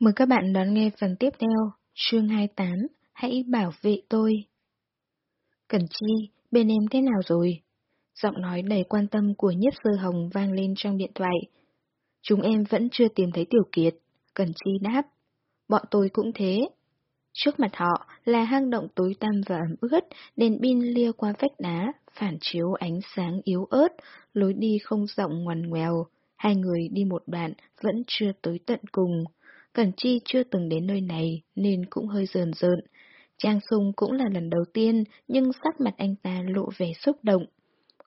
Mời các bạn đón nghe phần tiếp theo, chương 28, Hãy bảo vệ tôi. Cẩn Chi, bên em thế nào rồi? Giọng nói đầy quan tâm của nhiếp sơ hồng vang lên trong điện thoại. Chúng em vẫn chưa tìm thấy Tiểu Kiệt, Cẩn Chi đáp. Bọn tôi cũng thế. Trước mặt họ là hang động tối tăm và ẩm ướt, đèn pin lia qua vách đá, phản chiếu ánh sáng yếu ớt, lối đi không rộng ngoằn ngoèo. Hai người đi một đoạn vẫn chưa tới tận cùng. Cẩn Chi chưa từng đến nơi này nên cũng hơi rờn rợn. Trang Sung cũng là lần đầu tiên nhưng sắc mặt anh ta lộ vẻ xúc động.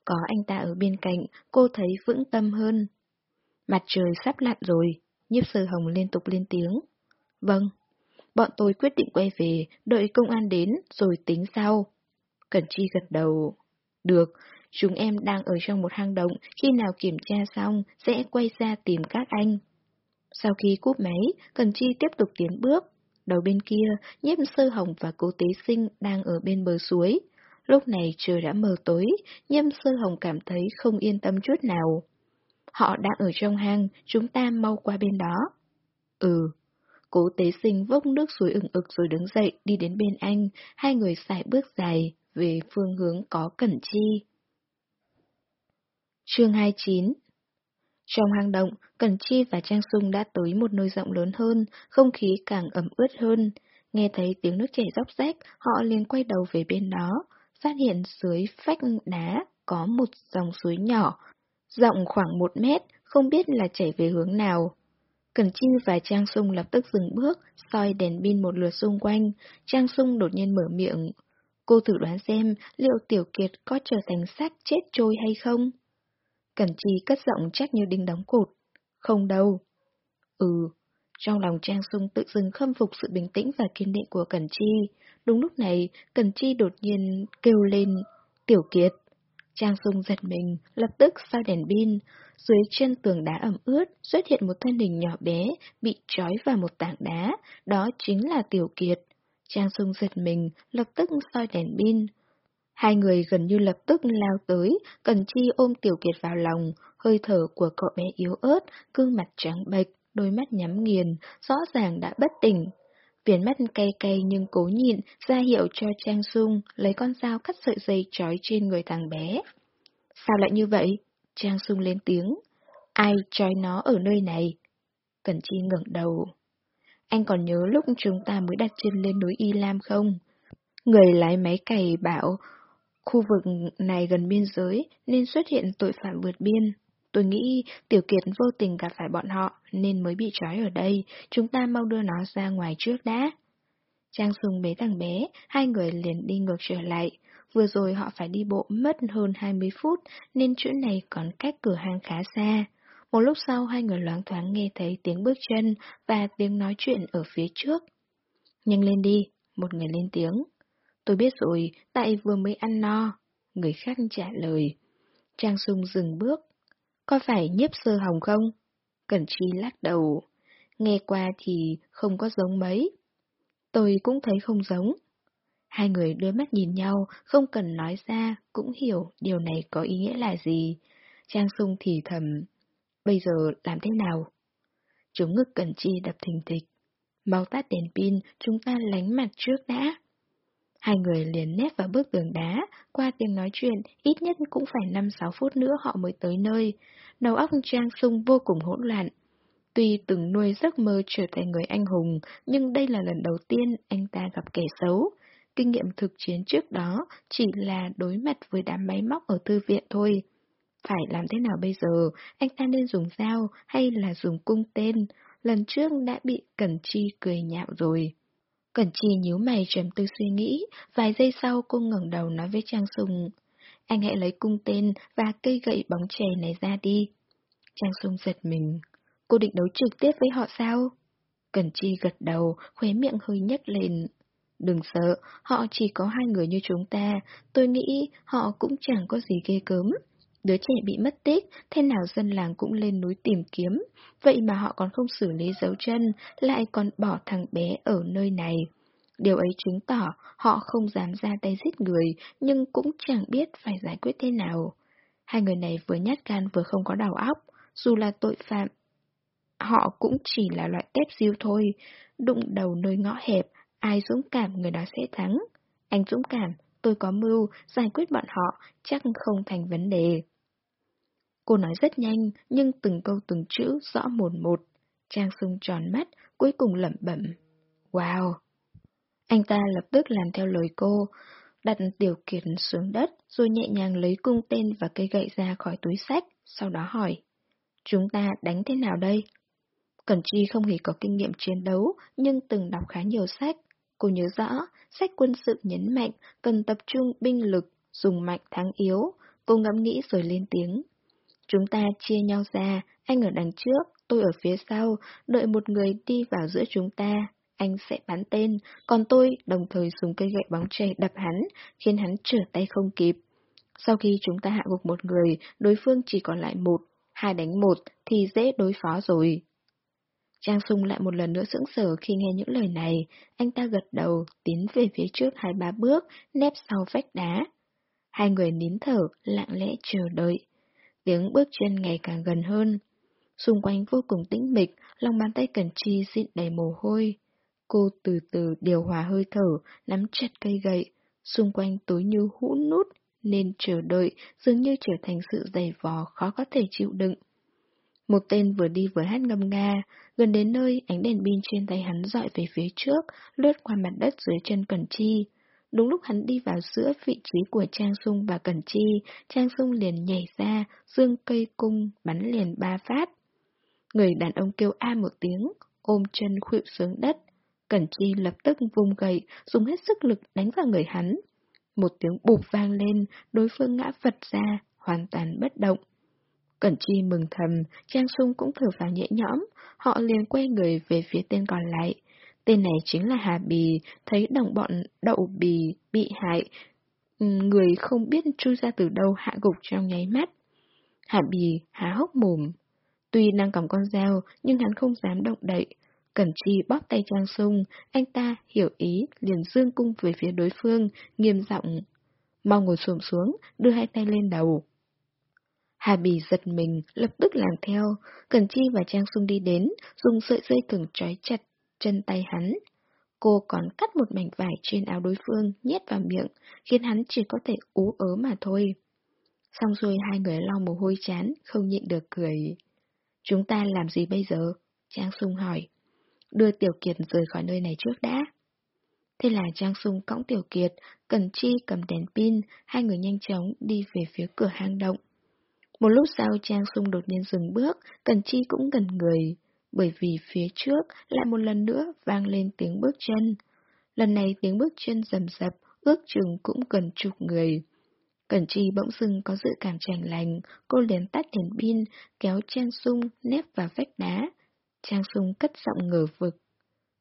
Có anh ta ở bên cạnh, cô thấy vững tâm hơn. Mặt trời sắp lặn rồi, nhiếp sơ hồng liên tục lên tiếng. Vâng, bọn tôi quyết định quay về, đợi công an đến rồi tính sau. Cẩn Chi gật đầu. Được, chúng em đang ở trong một hang động, khi nào kiểm tra xong sẽ quay ra tìm các anh. Sau khi cúp máy, Cần Chi tiếp tục tiến bước. Đầu bên kia, nhiếp sơ hồng và cố tế sinh đang ở bên bờ suối. Lúc này trời đã mờ tối, nhiếp sơ hồng cảm thấy không yên tâm chút nào. Họ đang ở trong hang, chúng ta mau qua bên đó. Ừ. Cố tế sinh vốc nước suối ửng ực rồi đứng dậy đi đến bên anh, hai người xài bước dài về phương hướng có cẩn chi. Chương 29 trong hang động, Cẩn Chi và Trang Sung đã tới một nơi rộng lớn hơn, không khí càng ẩm ướt hơn. Nghe thấy tiếng nước chảy róc rách, họ liền quay đầu về bên đó, phát hiện dưới phách đá có một dòng suối nhỏ, rộng khoảng một mét, không biết là chảy về hướng nào. Cẩn Chi và Trang Sung lập tức dừng bước, soi đèn pin một lượt xung quanh, Trang Sung đột nhiên mở miệng. Cô thử đoán xem liệu Tiểu Kiệt có trở thành xác chết trôi hay không? Cẩn Chi cất giọng chắc như đinh đóng cột. Không đâu. Ừ. Trong lòng Trang Sung tự dưng khâm phục sự bình tĩnh và kiên định của Cẩn Chi. Đúng lúc này, Cẩn Chi đột nhiên kêu lên, Tiểu Kiệt. Trang Sung giật mình, lập tức soi đèn pin. Dưới chân tường đá ẩm ướt xuất hiện một thân hình nhỏ bé, bị trói vào một tảng đá, đó chính là Tiểu Kiệt. Trang Sung giật mình, lập tức soi đèn pin. Hai người gần như lập tức lao tới, Cần Chi ôm Tiểu Kiệt vào lòng, hơi thở của cậu bé yếu ớt, gương mặt trắng bệch, đôi mắt nhắm nghiền, rõ ràng đã bất tỉnh. Viền mắt cay cay nhưng cố nhịn, ra hiệu cho Trang Sung lấy con dao cắt sợi dây trói trên người thằng bé. Sao lại như vậy? Trang Sung lên tiếng. Ai trói nó ở nơi này? Cần Chi ngẩng đầu. Anh còn nhớ lúc chúng ta mới đặt chân lên núi Y Lam không? Người lái máy cày bảo Khu vực này gần biên giới nên xuất hiện tội phạm vượt biên. Tôi nghĩ Tiểu Kiệt vô tình gặp phải bọn họ nên mới bị trói ở đây, chúng ta mau đưa nó ra ngoài trước đã. Trang Sùng bế thằng bé, hai người liền đi ngược trở lại. Vừa rồi họ phải đi bộ mất hơn 20 phút nên chỗ này còn cách cửa hàng khá xa. Một lúc sau hai người loáng thoáng nghe thấy tiếng bước chân và tiếng nói chuyện ở phía trước. Nhanh lên đi, một người lên tiếng. Tôi biết rồi, tại vừa mới ăn no. Người khác trả lời. Trang Sung dừng bước. Có phải nhiếp sơ hồng không? Cẩn Chi lắc đầu. Nghe qua thì không có giống mấy. Tôi cũng thấy không giống. Hai người đưa mắt nhìn nhau, không cần nói ra, cũng hiểu điều này có ý nghĩa là gì. Trang Sung thì thầm. Bây giờ làm thế nào? Chúng ngực Cẩn Chi đập thình thịch. Mau tắt đèn pin, chúng ta lánh mặt trước đã. Hai người liền nép vào bức tường đá, qua tiếng nói chuyện, ít nhất cũng phải 5-6 phút nữa họ mới tới nơi. Đầu óc Trang Sung vô cùng hỗn loạn. Tuy từng nuôi giấc mơ trở thành người anh hùng, nhưng đây là lần đầu tiên anh ta gặp kẻ xấu. Kinh nghiệm thực chiến trước đó chỉ là đối mặt với đám máy móc ở thư viện thôi. Phải làm thế nào bây giờ? Anh ta nên dùng dao hay là dùng cung tên? Lần trước đã bị Cẩn Chi cười nhạo rồi. Cẩn Chi nhíu mày trầm tư suy nghĩ, vài giây sau cô ngẩng đầu nói với Trang Sùng. Anh hãy lấy cung tên và cây gậy bóng chày này ra đi. Trang Sùng giật mình. Cô định đấu trực tiếp với họ sao? Cẩn Chi gật đầu, khóe miệng hơi nhếch lên. Đừng sợ, họ chỉ có hai người như chúng ta, tôi nghĩ họ cũng chẳng có gì ghê cớm. Đứa trẻ bị mất tích, thế nào dân làng cũng lên núi tìm kiếm, vậy mà họ còn không xử lý dấu chân, lại còn bỏ thằng bé ở nơi này. Điều ấy chứng tỏ họ không dám ra tay giết người, nhưng cũng chẳng biết phải giải quyết thế nào. Hai người này vừa nhát gan vừa không có đầu óc, dù là tội phạm. họ cũng chỉ là loại tép diêu thôi. Đụng đầu nơi ngõ hẹp, ai dũng cảm người đó sẽ thắng. Anh dũng cảm, tôi có mưu, giải quyết bọn họ, chắc không thành vấn đề. Cô nói rất nhanh, nhưng từng câu từng chữ rõ một một. Trang sung tròn mắt, cuối cùng lẩm bẩm. Wow! Anh ta lập tức làm theo lời cô, đặt tiểu kiệt xuống đất, rồi nhẹ nhàng lấy cung tên và cây gậy ra khỏi túi sách, sau đó hỏi. Chúng ta đánh thế nào đây? Cẩn Chi không hề có kinh nghiệm chiến đấu, nhưng từng đọc khá nhiều sách. Cô nhớ rõ, sách quân sự nhấn mạnh cần tập trung binh lực, dùng mạnh thắng yếu. Cô ngẫm nghĩ rồi lên tiếng. Chúng ta chia nhau ra, anh ở đằng trước, tôi ở phía sau, đợi một người đi vào giữa chúng ta. Anh sẽ bắn tên, còn tôi đồng thời dùng cây gậy bóng chày đập hắn, khiến hắn trở tay không kịp. Sau khi chúng ta hạ gục một người, đối phương chỉ còn lại một, hai đánh một thì dễ đối phó rồi. Trang Sung lại một lần nữa sững sờ khi nghe những lời này, anh ta gật đầu, tiến về phía trước hai ba bước, nép sau vách đá. Hai người nín thở, lặng lẽ chờ đợi. Tiếng bước chân ngày càng gần hơn. Xung quanh vô cùng tĩnh mịch, lòng bàn tay cần chi xịn đầy mồ hôi. Cô từ từ điều hòa hơi thở, nắm chặt cây gậy. Xung quanh tối như hũ nút, nên chờ đợi dường như trở thành sự dày vò khó có thể chịu đựng. Một tên vừa đi vừa hát ngâm nga, gần đến nơi ánh đèn pin trên tay hắn dọi về phía trước, lướt qua mặt đất dưới chân cần Chi. Đúng lúc hắn đi vào giữa vị trí của Trang Sung và Cẩn Chi, Trang Sung liền nhảy ra, dương cây cung, bắn liền ba phát. Người đàn ông kêu a một tiếng, ôm chân khuỵu xuống đất. Cẩn Chi lập tức vung gậy, dùng hết sức lực đánh vào người hắn. Một tiếng bụp vang lên, đối phương ngã vật ra, hoàn toàn bất động. Cẩn Chi mừng thầm, Trang Sung cũng thở vào nhẹ nhõm, họ liền quay người về phía tên còn lại. Tên này chính là Hà Bì, thấy đồng bọn đậu bì bị hại, ừ, người không biết chui ra từ đâu hạ gục trong nháy mắt. Hà Bì há hốc mồm. Tuy đang cầm con dao, nhưng hắn không dám động đậy. Cẩn Chi bóp tay Trang Sung, anh ta hiểu ý, liền dương cung về phía đối phương, nghiêm giọng. Mau ngồi xổm xuống, đưa hai tay lên đầu. Hà Bì giật mình, lập tức làm theo. Cẩn Chi và Trang Sung đi đến, dùng sợi dây thừng trói chặt chân tay hắn. Cô còn cắt một mảnh vải trên áo đối phương, nhét vào miệng, khiến hắn chỉ có thể ú ớ mà thôi. Xong rồi hai người lau mồ hôi chán, không nhịn được cười. Chúng ta làm gì bây giờ? Trang Sung hỏi. Đưa Tiểu Kiệt rời khỏi nơi này trước đã. Thế là Trang Sung cõng Tiểu Kiệt, Cần Chi cầm đèn pin, hai người nhanh chóng đi về phía cửa hang động. Một lúc sau Trang Sung đột nhiên dừng bước, Cần Chi cũng gần người, bởi vì phía trước lại một lần nữa vang lên tiếng bước chân. Lần này tiếng bước chân rầm rập, ước chừng cũng gần chục người. Cẩn Chi bỗng dưng có dự cảm chảnh lành, cô liền tắt đèn pin, kéo Trang Sung nép vào vách đá. Trang Sung cất giọng ngờ vực.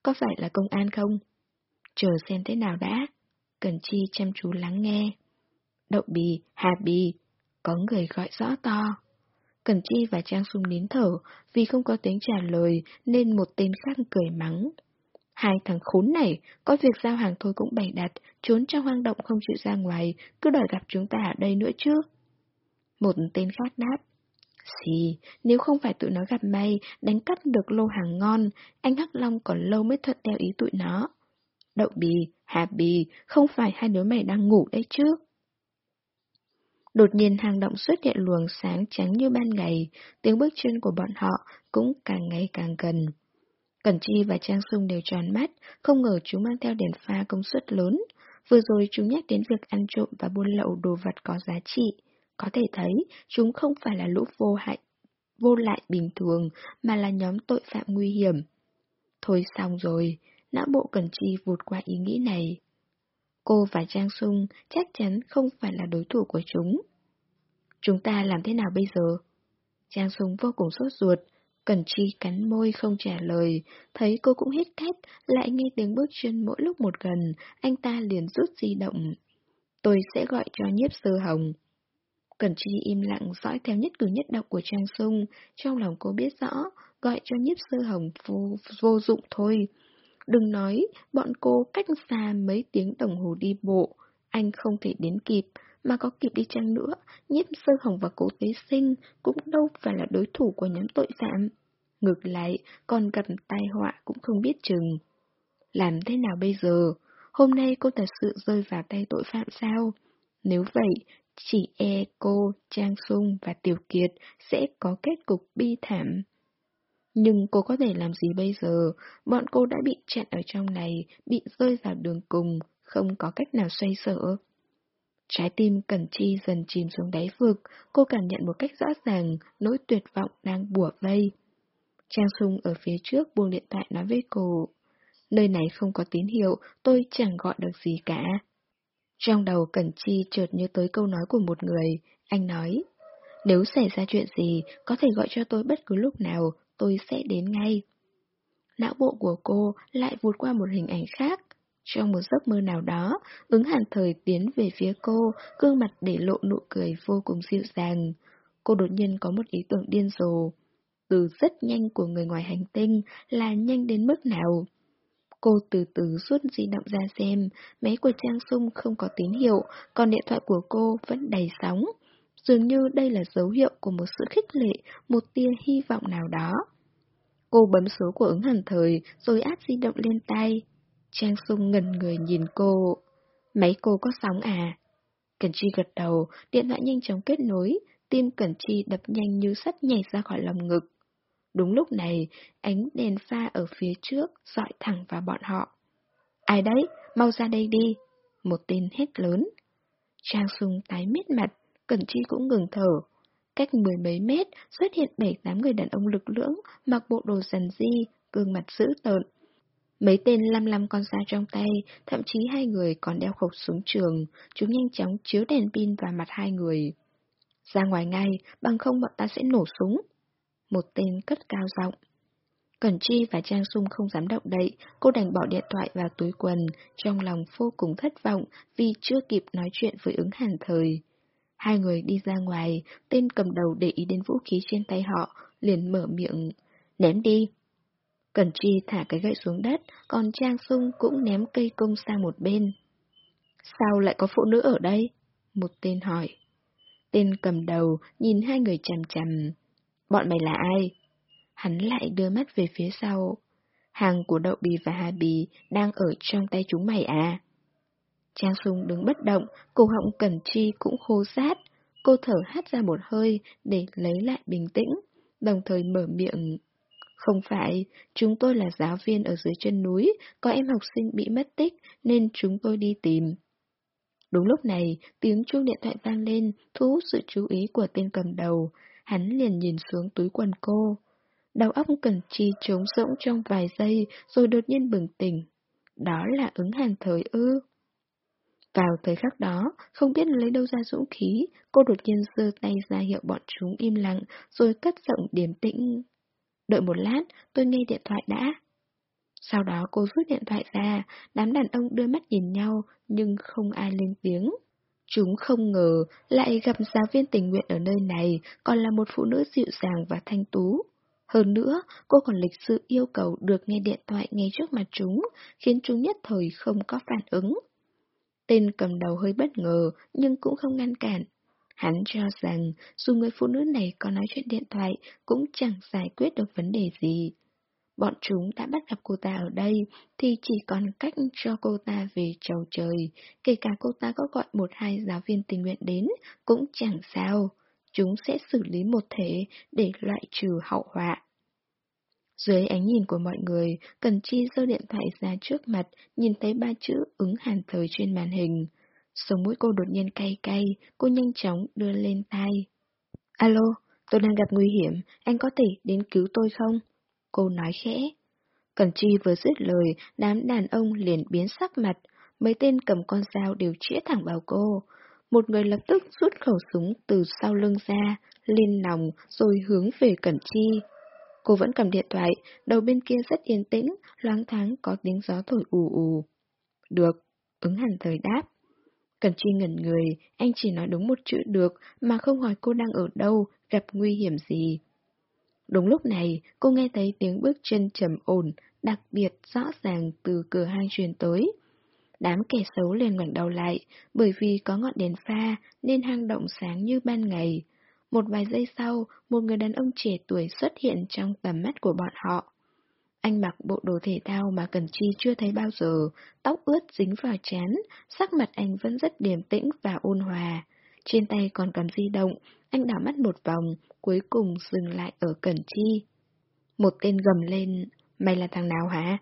Có phải là công an không? Chờ xem thế nào đã. Cẩn Chi chăm chú lắng nghe. Đậu bì, hà bì, có người gọi rõ to. Cẩn Chi và Trang Sung nín thở, vì không có tiếng trả lời nên một tên khác cười mắng. Hai thằng khốn này, có việc giao hàng thôi cũng bày đặt, trốn trong hang động không chịu ra ngoài, cứ đòi gặp chúng ta ở đây nữa chứ. Một tên khác đáp. Xì, nếu không phải tụi nó gặp may, đánh cắp được lô hàng ngon, anh Hắc Long còn lâu mới thuận theo ý tụi nó. Đậu bì, hà bì, không phải hai đứa mày đang ngủ đấy chứ. Đột nhiên hang động xuất hiện luồng sáng trắng như ban ngày, tiếng bước chân của bọn họ cũng càng ngày càng gần. Cẩn Chi và Trang Sung đều tròn mắt, không ngờ chúng mang theo đèn pha công suất lớn. Vừa rồi chúng nhắc đến việc ăn trộm và buôn lậu đồ vật có giá trị. Có thể thấy, chúng không phải là lũ vô hại, vô lại bình thường, mà là nhóm tội phạm nguy hiểm. Thôi xong rồi, não bộ Cẩn Chi vụt qua ý nghĩ này. Cô và Trang Sung chắc chắn không phải là đối thủ của chúng. Chúng ta làm thế nào bây giờ? Trang Sung vô cùng sốt ruột, Cẩn Chi cắn môi không trả lời, thấy cô cũng hít cách, lại nghe tiếng bước chân mỗi lúc một gần, anh ta liền rút di động. Tôi sẽ gọi cho nhiếp sơ hồng. Cẩn Chi im lặng dõi theo nhất cử nhất động của Trang Sung, trong lòng cô biết rõ, gọi cho nhiếp sơ hồng vô, vô dụng thôi. Đừng nói, bọn cô cách xa mấy tiếng đồng hồ đi bộ, anh không thể đến kịp, mà có kịp đi chăng nữa, nhiếp sơ hồng và cố tế sinh cũng đâu phải là đối thủ của nhóm tội phạm. Ngược lại, còn gặp tai họa cũng không biết chừng. Làm thế nào bây giờ? Hôm nay cô thật sự rơi vào tay tội phạm sao? Nếu vậy, chỉ e cô, Trang Sung và Tiểu Kiệt sẽ có kết cục bi thảm. Nhưng cô có thể làm gì bây giờ? Bọn cô đã bị chặn ở trong này, bị rơi vào đường cùng, không có cách nào xoay sở. Trái tim Cẩn Chi dần chìm xuống đáy vực, cô cảm nhận một cách rõ ràng nỗi tuyệt vọng đang bủa vây. Trang Sung ở phía trước buông điện thoại nói với cô. Nơi này không có tín hiệu, tôi chẳng gọi được gì cả. Trong đầu Cẩn Chi chợt nhớ tới câu nói của một người, anh nói. Nếu xảy ra chuyện gì, có thể gọi cho tôi bất cứ lúc nào, tôi sẽ đến ngay. Não bộ của cô lại vụt qua một hình ảnh khác. Trong một giấc mơ nào đó, ứng hàn thời tiến về phía cô, gương mặt để lộ nụ cười vô cùng dịu dàng. Cô đột nhiên có một ý tưởng điên rồ. Từ rất nhanh của người ngoài hành tinh là nhanh đến mức nào? Cô từ từ rút di động ra xem, máy của Trang Sung không có tín hiệu, còn điện thoại của cô vẫn đầy sóng. Dường như đây là dấu hiệu của một sự khích lệ, một tia hy vọng nào đó. Cô bấm số của ứng hẳn thời, rồi áp di động lên tay. Trang Sung ngần người nhìn cô. Máy cô có sóng à? Cần Chi gật đầu, điện thoại nhanh chóng kết nối, tim Cẩn Chi đập nhanh như sắt nhảy ra khỏi lòng ngực. Đúng lúc này, ánh đèn pha ở phía trước dọi thẳng vào bọn họ. Ai đấy? Mau ra đây đi! Một tên hét lớn. Trang Sung tái mét mặt, Cẩn Chi cũng ngừng thở. Cách mười mấy mét xuất hiện bảy tám người đàn ông lực lưỡng, mặc bộ đồ dần di, gương mặt dữ tợn. Mấy tên lăm lăm con dao trong tay, thậm chí hai người còn đeo khẩu súng trường, chúng nhanh chóng chiếu đèn pin vào mặt hai người. Ra ngoài ngay, bằng không bọn ta sẽ nổ súng. Một tên cất cao giọng. Cẩn Chi và Trang Sung không dám động đậy, cô đành bỏ điện thoại vào túi quần, trong lòng vô cùng thất vọng vì chưa kịp nói chuyện với ứng hàn thời. Hai người đi ra ngoài, tên cầm đầu để ý đến vũ khí trên tay họ, liền mở miệng, ném đi. Cẩn Chi thả cái gậy xuống đất, còn Trang Sung cũng ném cây cung sang một bên. Sao lại có phụ nữ ở đây? Một tên hỏi. Tên cầm đầu nhìn hai người chằm chằm. Bọn mày là ai? Hắn lại đưa mắt về phía sau. Hàng của đậu bì và hà bì đang ở trong tay chúng mày à? Trang Sung đứng bất động, cổ họng Cẩn Chi cũng khô sát. Cô thở hắt ra một hơi để lấy lại bình tĩnh, đồng thời mở miệng. Không phải, chúng tôi là giáo viên ở dưới chân núi, có em học sinh bị mất tích nên chúng tôi đi tìm. Đúng lúc này, tiếng chuông điện thoại vang lên, thu hút sự chú ý của tên cầm đầu. Hắn liền nhìn xuống túi quần cô. Đầu óc cần chi trống rỗng trong vài giây rồi đột nhiên bừng tỉnh. Đó là ứng hàng thời ư. Vào thời khắc đó, không biết lấy đâu ra dũng khí, cô đột nhiên giơ tay ra hiệu bọn chúng im lặng, rồi cất giọng điềm tĩnh. Đợi một lát, tôi nghe điện thoại đã. Sau đó cô rút điện thoại ra, đám đàn ông đưa mắt nhìn nhau, nhưng không ai lên tiếng. Chúng không ngờ lại gặp giáo viên tình nguyện ở nơi này, còn là một phụ nữ dịu dàng và thanh tú. Hơn nữa, cô còn lịch sự yêu cầu được nghe điện thoại ngay trước mặt chúng, khiến chúng nhất thời không có phản ứng. Tên cầm đầu hơi bất ngờ, nhưng cũng không ngăn cản. Hắn cho rằng, dù người phụ nữ này có nói chuyện điện thoại, cũng chẳng giải quyết được vấn đề gì. Bọn chúng đã bắt gặp cô ta ở đây, thì chỉ còn cách cho cô ta về trầu trời, kể cả cô ta có gọi một hai giáo viên tình nguyện đến, cũng chẳng sao. Chúng sẽ xử lý một thể để loại trừ hậu họa. Dưới ánh nhìn của mọi người, Cần Chi giơ điện thoại ra trước mặt, nhìn thấy ba chữ ứng hàn thời trên màn hình. Sống mũi cô đột nhiên cay cay, cô nhanh chóng đưa lên tai. Alo, tôi đang gặp nguy hiểm, anh có thể đến cứu tôi không? Cô nói khẽ. Cần Chi vừa dứt lời, đám đàn ông liền biến sắc mặt, mấy tên cầm con dao đều chĩa thẳng vào cô. Một người lập tức rút khẩu súng từ sau lưng ra, lên nòng rồi hướng về Cẩn Chi. Cô vẫn cầm điện thoại, đầu bên kia rất yên tĩnh, loáng thoáng có tiếng gió thổi ù ù. Được, ứng hẳn thời đáp. Cần Chi ngẩn người, anh chỉ nói đúng một chữ được mà không hỏi cô đang ở đâu, gặp nguy hiểm gì. Đúng lúc này, cô nghe thấy tiếng bước chân trầm ổn, đặc biệt rõ ràng từ cửa hang truyền tới. Đám kẻ xấu liền ngoảnh đầu lại, bởi vì có ngọn đèn pha nên hang động sáng như ban ngày một vài giây sau, một người đàn ông trẻ tuổi xuất hiện trong tầm mắt của bọn họ. Anh mặc bộ đồ thể thao mà Cần Chi chưa thấy bao giờ, tóc ướt dính vào chán, sắc mặt anh vẫn rất điềm tĩnh và ôn hòa. Trên tay còn cầm di động, anh đảo mắt một vòng, cuối cùng dừng lại ở Cần Chi. Một tên gầm lên, mày là thằng nào hả?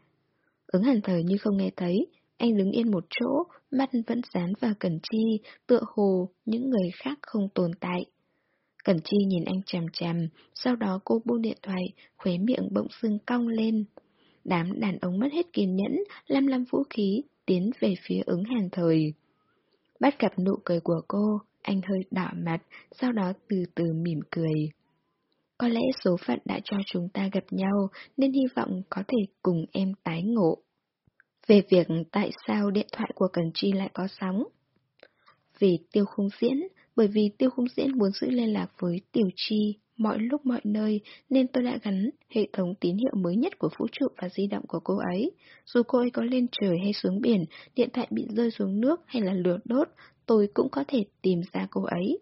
Ứng hàn thời như không nghe thấy, anh đứng yên một chỗ, mắt vẫn dán vào Cần Chi, tựa hồ những người khác không tồn tại. Cẩn Chi nhìn anh chằm chằm, sau đó cô buông điện thoại, khuế miệng bỗng sưng cong lên. Đám đàn ông mất hết kiên nhẫn, lăm lăm vũ khí, tiến về phía ứng hàng thời. Bắt gặp nụ cười của cô, anh hơi đỏ mặt, sau đó từ từ mỉm cười. Có lẽ số phận đã cho chúng ta gặp nhau, nên hy vọng có thể cùng em tái ngộ. Về việc tại sao điện thoại của Cần Chi lại có sóng. Vì tiêu khung diễn, bởi vì tiêu khung diễn muốn giữ liên lạc với Tiểu Chi mọi lúc mọi nơi nên tôi đã gắn hệ thống tín hiệu mới nhất của vũ trụ và di động của cô ấy. Dù cô ấy có lên trời hay xuống biển, điện thoại bị rơi xuống nước hay là lửa đốt, tôi cũng có thể tìm ra cô ấy.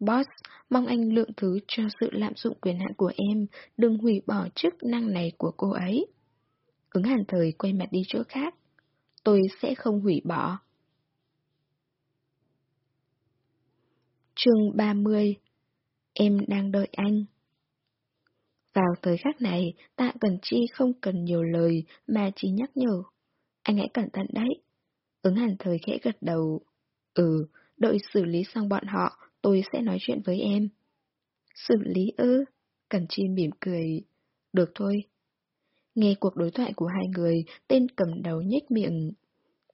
Boss, mong anh lượng thứ cho sự lạm dụng quyền hạn của em, đừng hủy bỏ chức năng này của cô ấy. Ứng hàn thời quay mặt đi chỗ khác. Tôi sẽ không hủy bỏ. Chương 30 Em đang đợi anh Vào thời khắc này, tạ Cần Chi không cần nhiều lời mà chỉ nhắc nhở. Anh hãy cẩn thận đấy. Ứng hẳn thời khẽ gật đầu. Ừ, đợi xử lý xong bọn họ, tôi sẽ nói chuyện với em. Xử lý ư? Cần Chi mỉm cười. Được thôi. Nghe cuộc đối thoại của hai người, tên cầm đầu nhếch miệng.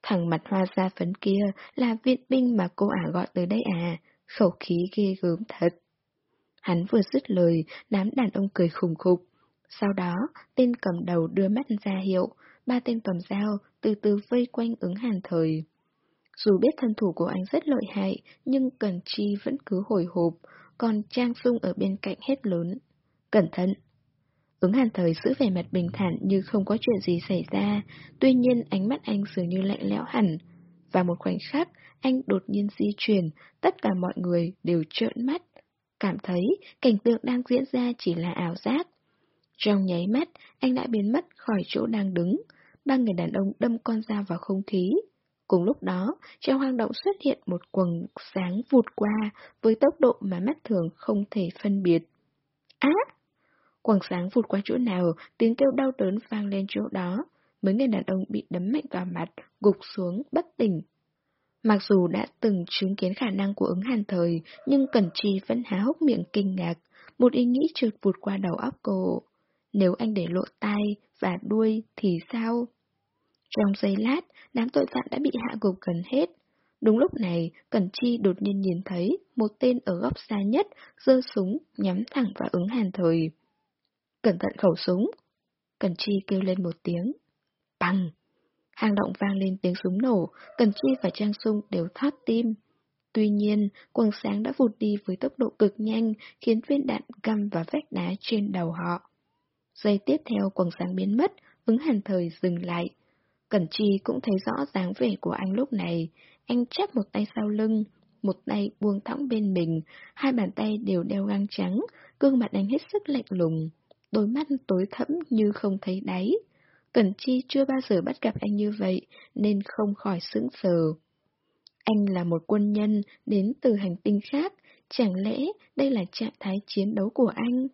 Thằng mặt hoa da phấn kia là viện binh mà cô ả gọi tới đây à, khẩu khí ghê gớm thật. Hắn vừa dứt lời, đám đàn ông cười khùng khục. Sau đó, tên cầm đầu đưa mắt ra hiệu, ba tên cầm dao từ từ vây quanh ứng hàn thời. Dù biết thân thủ của anh rất lợi hại, nhưng Cần Chi vẫn cứ hồi hộp, còn Trang Sung ở bên cạnh hết lớn. Cẩn thận! Ứng hàn thời giữ vẻ mặt bình thản như không có chuyện gì xảy ra, tuy nhiên ánh mắt anh dường như lạnh lẽo hẳn. Và một khoảnh khắc, anh đột nhiên di chuyển, tất cả mọi người đều trợn mắt, cảm thấy cảnh tượng đang diễn ra chỉ là ảo giác. Trong nháy mắt, anh đã biến mất khỏi chỗ đang đứng, ba người đàn ông đâm con dao vào không khí. Cùng lúc đó, trong hang động xuất hiện một quầng sáng vụt qua với tốc độ mà mắt thường không thể phân biệt. Á! Quầng sáng vụt qua chỗ nào, tiếng kêu đau đớn vang lên chỗ đó. Mấy người đàn ông bị đấm mạnh vào mặt, gục xuống, bất tỉnh. Mặc dù đã từng chứng kiến khả năng của ứng hàn thời, nhưng Cẩn Chi vẫn há hốc miệng kinh ngạc, một ý nghĩ trượt vụt qua đầu óc cô. Nếu anh để lộ tay và đuôi thì sao? Trong giây lát, đám tội phạm đã bị hạ gục gần hết. Đúng lúc này, Cẩn Chi đột nhiên nhìn thấy một tên ở góc xa nhất giơ súng nhắm thẳng vào ứng hàn thời. Cẩn thận khẩu súng. Cẩn Chi kêu lên một tiếng. Bằng! Hang động vang lên tiếng súng nổ, Cần Chi và Trang Sung đều thoát tim. Tuy nhiên, quần sáng đã vụt đi với tốc độ cực nhanh, khiến viên đạn găm vào vách đá trên đầu họ. Giây tiếp theo quần sáng biến mất, ứng hàn thời dừng lại. Cẩn Chi cũng thấy rõ dáng vẻ của anh lúc này. Anh chắp một tay sau lưng, một tay buông thõng bên mình, hai bàn tay đều đeo găng trắng, gương mặt anh hết sức lạnh lùng, đôi mắt tối thẫm như không thấy đáy. Cẩn Chi chưa bao giờ bắt gặp anh như vậy, nên không khỏi sững sờ. Anh là một quân nhân đến từ hành tinh khác, chẳng lẽ đây là trạng thái chiến đấu của anh?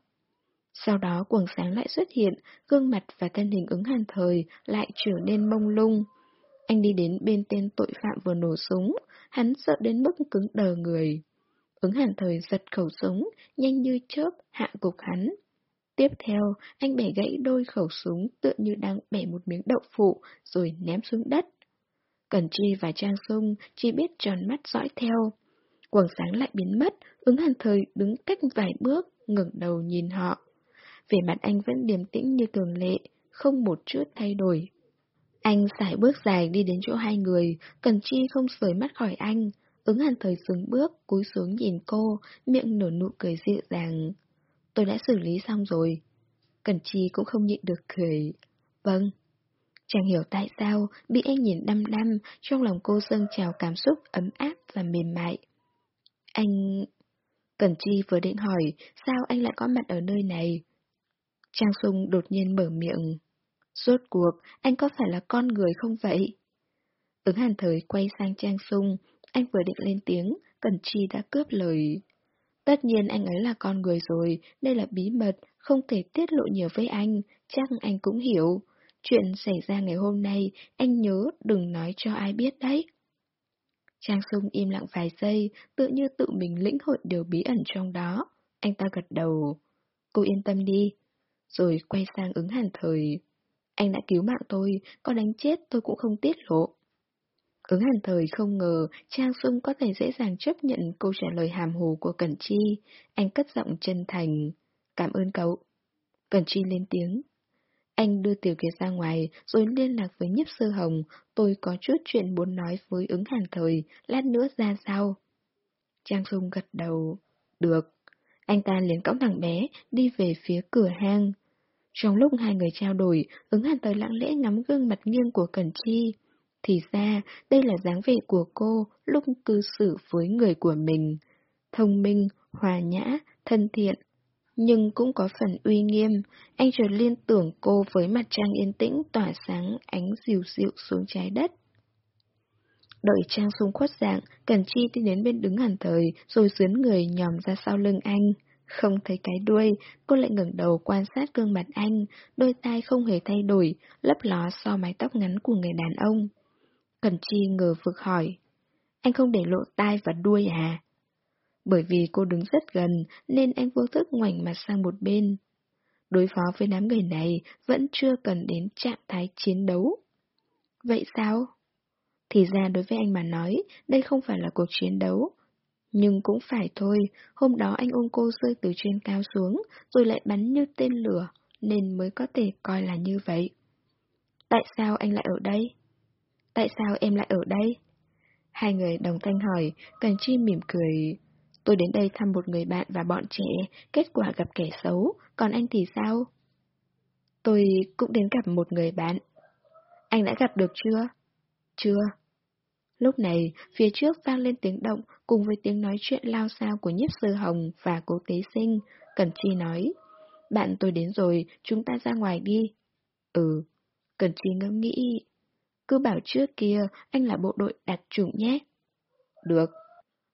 Sau đó quầng sáng lại xuất hiện, gương mặt và thân hình ứng hàn thời lại trở nên mông lung. Anh đi đến bên tên tội phạm vừa nổ súng, hắn sợ đến mức cứng đờ người. Ứng hàn thời giật khẩu súng, nhanh như chớp, hạ gục hắn. Tiếp theo, anh bẻ gãy đôi khẩu súng tựa như đang bẻ một miếng đậu phụ rồi ném xuống đất. Cẩn Chi và Trang Sung chỉ biết tròn mắt dõi theo. Quần sáng lại biến mất, ứng hàn thời đứng cách vài bước, ngẩng đầu nhìn họ. Về mặt anh vẫn điềm tĩnh như thường lệ, không một chút thay đổi. Anh xài bước dài đi đến chỗ hai người, Cần Chi không rời mắt khỏi anh. Ứng hàn thời dừng bước, cúi xuống nhìn cô, miệng nở nụ cười dịu dàng. Tôi đã xử lý xong rồi. Cẩn Chi cũng không nhịn được cười. Vâng. Chẳng hiểu tại sao, bị anh nhìn đăm đăm, trong lòng cô dâng trào cảm xúc ấm áp và mềm mại. Anh... Cẩn Chi vừa định hỏi, sao anh lại có mặt ở nơi này? Trang Sung đột nhiên mở miệng. Rốt cuộc, anh có phải là con người không vậy? Ứng hàn thời quay sang Trang Sung, anh vừa định lên tiếng, Cẩn Chi đã cướp lời. Tất nhiên anh ấy là con người rồi, đây là bí mật, không thể tiết lộ nhiều với anh, chắc anh cũng hiểu. Chuyện xảy ra ngày hôm nay, anh nhớ đừng nói cho ai biết đấy. Trang Sung im lặng vài giây, tự như tự mình lĩnh hội điều bí ẩn trong đó. Anh ta gật đầu. Cô yên tâm đi. Rồi quay sang ứng hàn thời. Anh đã cứu mạng tôi, có đánh chết tôi cũng không tiết lộ. Ứng hàn thời không ngờ Trang Sung có thể dễ dàng chấp nhận câu trả lời hàm hồ của Cẩn Chi. Anh cất giọng chân thành. Cảm ơn cậu. Cẩn Chi lên tiếng. Anh đưa Tiểu Kiệt ra ngoài, rồi liên lạc với Nhấp Sơ hồng, tôi có chút chuyện muốn nói với ứng hàn thời, lát nữa ra sao? Trang Xuân gật đầu. Được. Anh ta liền cõng thằng bé, đi về phía cửa hang. Trong lúc hai người trao đổi, ứng hàn thời lặng lẽ ngắm gương mặt nghiêng của Cẩn Chi. Thì ra, đây là dáng vẻ của cô lúc cư xử với người của mình. Thông minh, hòa nhã, thân thiện, nhưng cũng có phần uy nghiêm. Anh chợt liên tưởng cô với mặt trăng yên tĩnh tỏa sáng ánh dịu dịu xuống trái đất. Đợi Trang xuống khuất dạng, Cần Chi đi đến bên đứng hẳn thời, rồi dướn người nhòm ra sau lưng anh. Không thấy cái đuôi, cô lại ngẩng đầu quan sát gương mặt anh, đôi tai không hề thay đổi, lấp ló so mái tóc ngắn của người đàn ông. Cần Chi ngờ vực hỏi, anh không để lộ tai và đuôi à? Bởi vì cô đứng rất gần nên anh vô thức ngoảnh mặt sang một bên. Đối phó với đám người này vẫn chưa cần đến trạng thái chiến đấu. Vậy sao? Thì ra đối với anh mà nói, đây không phải là cuộc chiến đấu. Nhưng cũng phải thôi, hôm đó anh ôm cô rơi từ trên cao xuống, rồi lại bắn như tên lửa, nên mới có thể coi là như vậy. Tại sao anh lại ở đây? Tại sao em lại ở đây? Hai người đồng thanh hỏi, Cần Chi mỉm cười. Tôi đến đây thăm một người bạn và bọn trẻ, kết quả gặp kẻ xấu, còn anh thì sao? Tôi cũng đến gặp một người bạn. Anh đã gặp được chưa? Chưa. Lúc này, phía trước vang lên tiếng động cùng với tiếng nói chuyện lao sao của nhiếp sư hồng và cố tế sinh. Cần Chi nói, bạn tôi đến rồi, chúng ta ra ngoài đi. Ừ, Cần Chi ngẫm nghĩ. Cứ bảo trước kia, anh là bộ đội đặc chủng nhé. Được.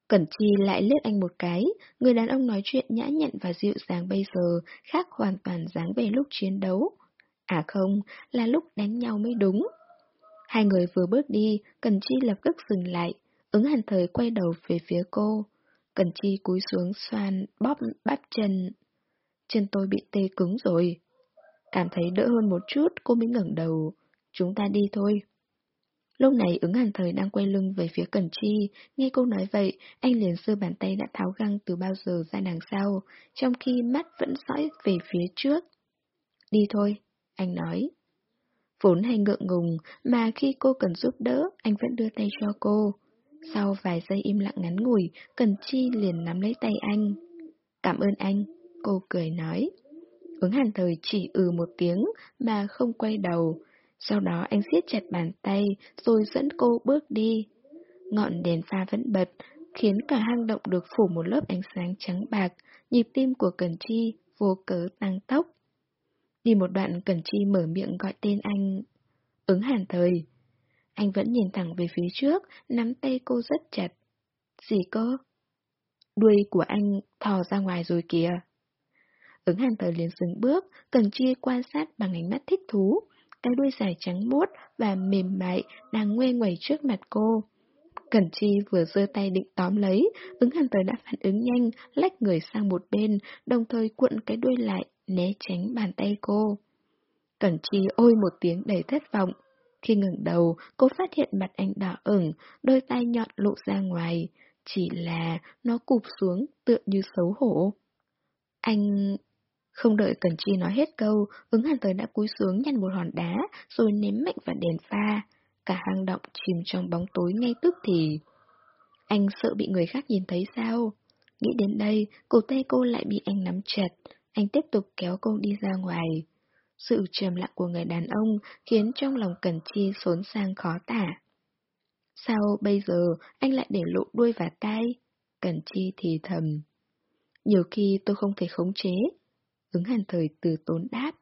Cẩn Chi lại liếc anh một cái, người đàn ông nói chuyện nhã nhặn và dịu dàng bây giờ khác hoàn toàn dáng vẻ lúc chiến đấu. À không, là lúc đánh nhau mới đúng. Hai người vừa bước đi, Cẩn Chi lập tức dừng lại, ứng hàn thời quay đầu về phía cô. Cẩn Chi cúi xuống xoan, bóp bắp chân. Chân tôi bị tê cứng rồi. Cảm thấy đỡ hơn một chút, cô mới ngẩng đầu. Chúng ta đi thôi. Lúc này ứng hàn thời đang quay lưng về phía Cẩn Chi, nghe cô nói vậy, anh liền sơ bàn tay đã tháo găng từ bao giờ ra đằng sau, trong khi mắt vẫn dõi về phía trước. Đi thôi, anh nói. Vốn hay ngượng ngùng, mà khi cô cần giúp đỡ, anh vẫn đưa tay cho cô. Sau vài giây im lặng ngắn ngủi, Cần Chi liền nắm lấy tay anh. Cảm ơn anh, cô cười nói. Ứng hàn thời chỉ ừ một tiếng mà không quay đầu, sau đó anh siết chặt bàn tay, rồi dẫn cô bước đi. Ngọn đèn pha vẫn bật, khiến cả hang động được phủ một lớp ánh sáng trắng bạc, nhịp tim của Cần Chi vô cớ tăng tốc. Đi một đoạn Cần Chi mở miệng gọi tên anh. Ứng hàn thời. Anh vẫn nhìn thẳng về phía trước, nắm tay cô rất chặt. Gì cơ? Đuôi của anh thò ra ngoài rồi kìa. Ứng hàn thời liền dừng bước, Cần Chi quan sát bằng ánh mắt thích thú cái đuôi dài trắng muốt và mềm mại đang ngoe ngoẩy trước mặt cô. Cẩn Chi vừa giơ tay định tóm lấy, ứng hàn tới đã phản ứng nhanh, lách người sang một bên, đồng thời cuộn cái đuôi lại, né tránh bàn tay cô. Cẩn Chi ôi một tiếng đầy thất vọng. Khi ngẩng đầu, cô phát hiện mặt anh đỏ ửng, đôi tay nhọn lộ ra ngoài. Chỉ là nó cụp xuống tựa như xấu hổ. Anh... Không đợi Cần Chi nói hết câu, ứng hàn tới đã cúi xuống nhặt một hòn đá, rồi ném mạnh vào đèn pha. Cả hang động chìm trong bóng tối ngay tức thì. Anh sợ bị người khác nhìn thấy sao? Nghĩ đến đây, cổ tay cô lại bị anh nắm chặt. Anh tiếp tục kéo cô đi ra ngoài. Sự trầm lặng của người đàn ông khiến trong lòng Cần Chi xốn sang khó tả. Sao bây giờ anh lại để lộ đuôi và tai? Cần Chi thì thầm. Nhiều khi tôi không thể khống chế. Ứng hàn thời từ tốn đáp.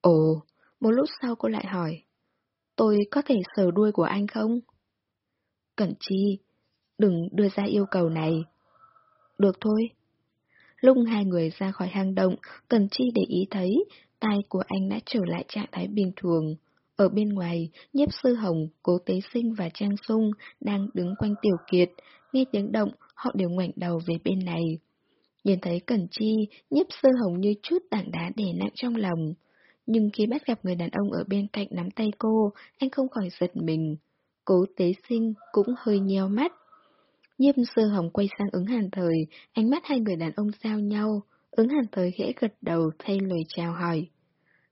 Ồ, một lúc sau cô lại hỏi. Tôi có thể sờ đuôi của anh không? Cẩn chi, đừng đưa ra yêu cầu này. Được thôi. Lúc hai người ra khỏi hang động, Cẩn chi để ý thấy tai của anh đã trở lại trạng thái bình thường. Ở bên ngoài, nhiếp sư hồng, cố tế sinh và trang sung đang đứng quanh tiểu kiệt. Nghe tiếng động, họ đều ngoảnh đầu về bên này. Nhìn thấy Cẩn Chi, nhiếp sơ hồng như chút tảng đá đè nặng trong lòng. Nhưng khi bắt gặp người đàn ông ở bên cạnh nắm tay cô, anh không khỏi giật mình. Cố tế sinh cũng hơi nheo mắt. Nhiếp sơ hồng quay sang ứng hàn thời, ánh mắt hai người đàn ông giao nhau. Ứng hàn thời khẽ gật đầu thay lời chào hỏi.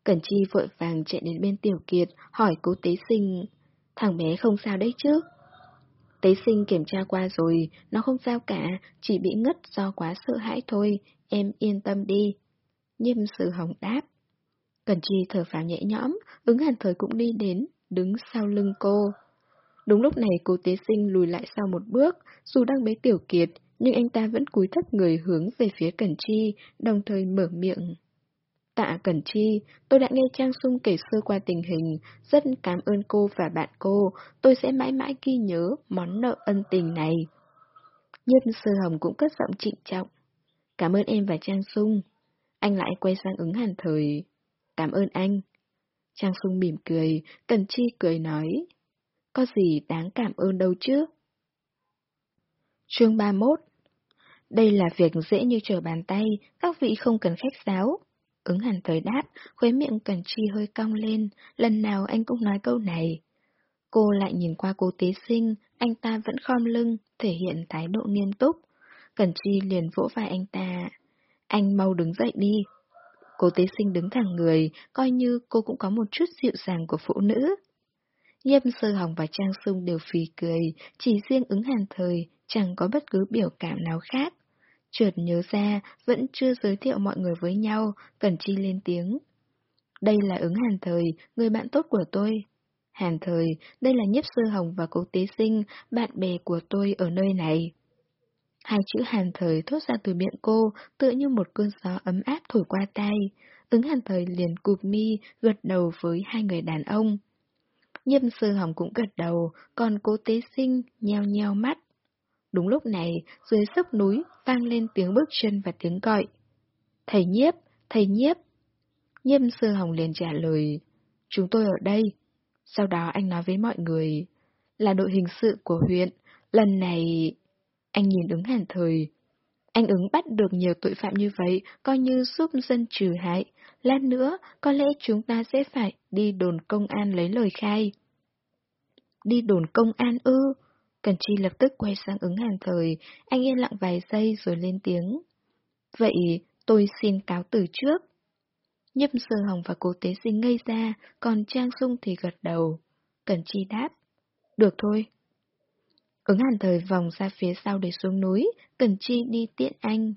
Cẩn Chi vội vàng chạy đến bên Tiểu Kiệt, hỏi cố tế sinh. Thằng bé không sao đấy chứ? Tế sinh kiểm tra qua rồi, nó không sao cả, chỉ bị ngất do quá sợ hãi thôi, em yên tâm đi. Nhiêm sự hồng đáp. Cẩn Chi thở phào nhẹ nhõm, ứng hàn thời cũng đi đến, đứng sau lưng cô. Đúng lúc này cô tế sinh lùi lại sau một bước, dù đang bế tiểu kiệt, nhưng anh ta vẫn cúi thấp người hướng về phía Cẩn Chi, đồng thời mở miệng. Tạ Cẩn Chi, tôi đã nghe Trang Sung kể sơ qua tình hình, rất cảm ơn cô và bạn cô, tôi sẽ mãi mãi ghi nhớ món nợ ân tình này. Nhân Sơ Hồng cũng cất giọng trịnh trọng. Cảm ơn em và Trang Sung. Anh lại quay sang ứng hàn thời. Cảm ơn anh. Trang Sung mỉm cười, Cẩn Chi cười nói. Có gì đáng cảm ơn đâu chứ? Chương 31 Đây là việc dễ như trở bàn tay, các vị không cần khách giáo. Ứng hẳn thời đáp, khuế miệng Cẩn Chi hơi cong lên, lần nào anh cũng nói câu này. Cô lại nhìn qua cô tế sinh, anh ta vẫn khom lưng, thể hiện thái độ nghiêm túc. Cẩn Chi liền vỗ vai anh ta. Anh mau đứng dậy đi. Cô tế sinh đứng thẳng người, coi như cô cũng có một chút dịu dàng của phụ nữ. Nhâm sơ hồng và Trang Sung đều phì cười, chỉ riêng ứng hàn thời, chẳng có bất cứ biểu cảm nào khác. Chợt nhớ ra, vẫn chưa giới thiệu mọi người với nhau, Cẩn Chi lên tiếng. Đây là ứng hàn thời, người bạn tốt của tôi. Hàn thời, đây là nhiếp sư hồng và cố tế sinh, bạn bè của tôi ở nơi này. Hai chữ hàn thời thốt ra từ miệng cô, tựa như một cơn gió ấm áp thổi qua tay. Ứng hàn thời liền cụp mi, gật đầu với hai người đàn ông. Nhiêm sư hồng cũng gật đầu, còn cố tế sinh nheo nheo mắt. Đúng lúc này, dưới sấp núi vang lên tiếng bước chân và tiếng gọi. Thầy nhiếp, thầy nhiếp. Nhiêm sư hồng liền trả lời, chúng tôi ở đây. Sau đó anh nói với mọi người, là đội hình sự của huyện, lần này... Anh nhìn ứng hàn thời. Anh ứng bắt được nhiều tội phạm như vậy, coi như giúp dân trừ hại. Lát nữa, có lẽ chúng ta sẽ phải đi đồn công an lấy lời khai. Đi đồn công an ư? Cần Chi lập tức quay sang ứng hàn thời, anh yên lặng vài giây rồi lên tiếng. Vậy tôi xin cáo từ trước. Nhâm sơ hồng và cố tế sinh ngây ra, còn Trang Sung thì gật đầu. Cần Chi đáp. Được thôi. Ứng hàn thời vòng ra phía sau để xuống núi, Cần Chi đi tiện anh.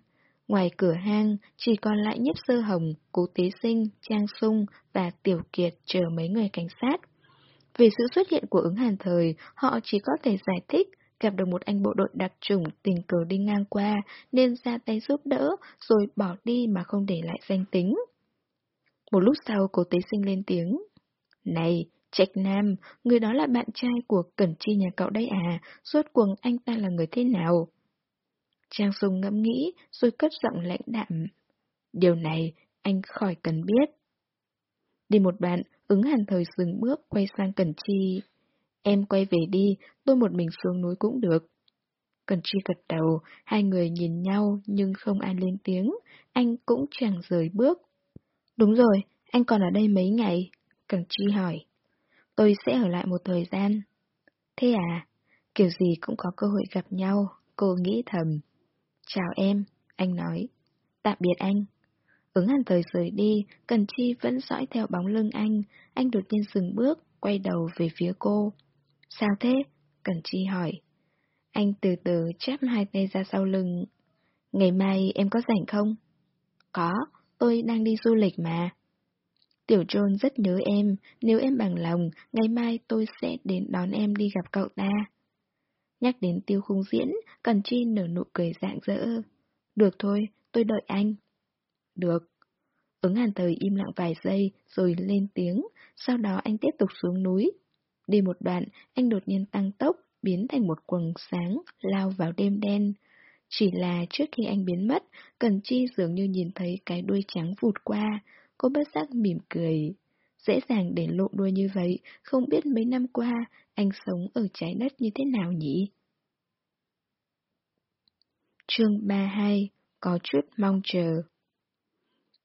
Ngoài cửa hang, chỉ còn lại nhiếp sơ hồng, cố tế sinh, Trang Sung và Tiểu Kiệt chờ mấy người cảnh sát. Về sự xuất hiện của ứng hàn thời, họ chỉ có thể giải thích gặp được một anh bộ đội đặc chủng tình cờ đi ngang qua nên ra tay giúp đỡ rồi bỏ đi mà không để lại danh tính. Một lúc sau cô tế sinh lên tiếng. Này, Trạch Nam, người đó là bạn trai của Cẩn Chi nhà cậu đây à, suốt cuồng anh ta là người thế nào? Trang Sùng ngẫm nghĩ rồi cất giọng lãnh đạm. Điều này anh khỏi cần biết. Đi một bạn, ứng hàn thời dừng bước quay sang Cẩn Chi. Em quay về đi, tôi một mình xuống núi cũng được. Cẩn Chi gật đầu, hai người nhìn nhau nhưng không ai lên tiếng, anh cũng chẳng rời bước. Đúng rồi, anh còn ở đây mấy ngày? Cẩn Chi hỏi. Tôi sẽ ở lại một thời gian. Thế à? Kiểu gì cũng có cơ hội gặp nhau, cô nghĩ thầm. Chào em, anh nói. Tạm biệt anh. Ứng hàn thời rời đi, Cần Chi vẫn dõi theo bóng lưng anh, anh đột nhiên dừng bước, quay đầu về phía cô. Sao thế? Cần Chi hỏi. Anh từ từ chắp hai tay ra sau lưng. Ngày mai em có rảnh không? Có, tôi đang đi du lịch mà. Tiểu Trôn rất nhớ em, nếu em bằng lòng, ngày mai tôi sẽ đến đón em đi gặp cậu ta. Nhắc đến tiêu khung diễn, Cần Chi nở nụ cười rạng rỡ. Được thôi, tôi đợi anh. Được. Ứng hàn thời im lặng vài giây rồi lên tiếng, sau đó anh tiếp tục xuống núi. Đi một đoạn, anh đột nhiên tăng tốc, biến thành một quầng sáng, lao vào đêm đen. Chỉ là trước khi anh biến mất, Cần Chi dường như nhìn thấy cái đuôi trắng vụt qua, cô bất giác mỉm cười. Dễ dàng để lộ đuôi như vậy, không biết mấy năm qua anh sống ở trái đất như thế nào nhỉ? Chương 32 Có chút mong chờ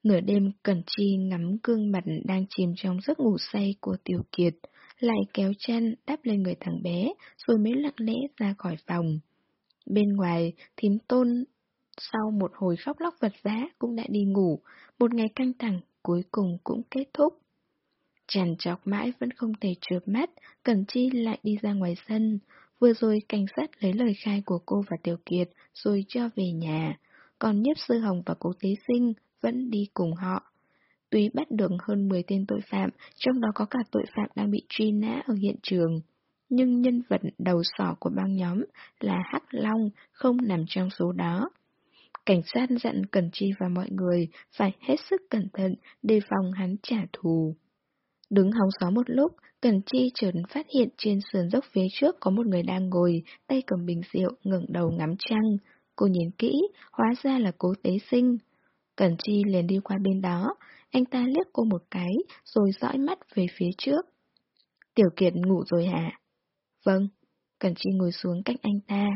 Nửa đêm Cẩn Chi ngắm gương mặt đang chìm trong giấc ngủ say của Tiểu Kiệt, lại kéo chân đắp lên người thằng bé, rồi mới lặng lẽ ra khỏi phòng. Bên ngoài, thím tôn sau một hồi khóc lóc vật vã cũng đã đi ngủ, một ngày căng thẳng cuối cùng cũng kết thúc. Chằn chọc mãi vẫn không thể trượt mắt, Cẩn Chi lại đi ra ngoài sân. Vừa rồi cảnh sát lấy lời khai của cô và Tiểu Kiệt rồi cho về nhà, còn Nhiếp Sư Hồng và cô Tế Sinh vẫn đi cùng họ. Tuy bắt được hơn 10 tên tội phạm, trong đó có cả tội phạm đang bị truy nã ở hiện trường. Nhưng nhân vật đầu sỏ của băng nhóm là Hắc Long không nằm trong số đó. Cảnh sát dặn Cần Chi và mọi người phải hết sức cẩn thận đề phòng hắn trả thù. Đứng hóng gió một lúc, Cần Chi chợt phát hiện trên sườn dốc phía trước có một người đang ngồi, tay cầm bình rượu, ngẩng đầu ngắm trăng. Cô nhìn kỹ, hóa ra là cố tế sinh. Cẩn Chi liền đi qua bên đó, anh ta liếc cô một cái, rồi dõi mắt về phía trước. Tiểu Kiệt ngủ rồi hả? Vâng. Cẩn Chi ngồi xuống cách anh ta.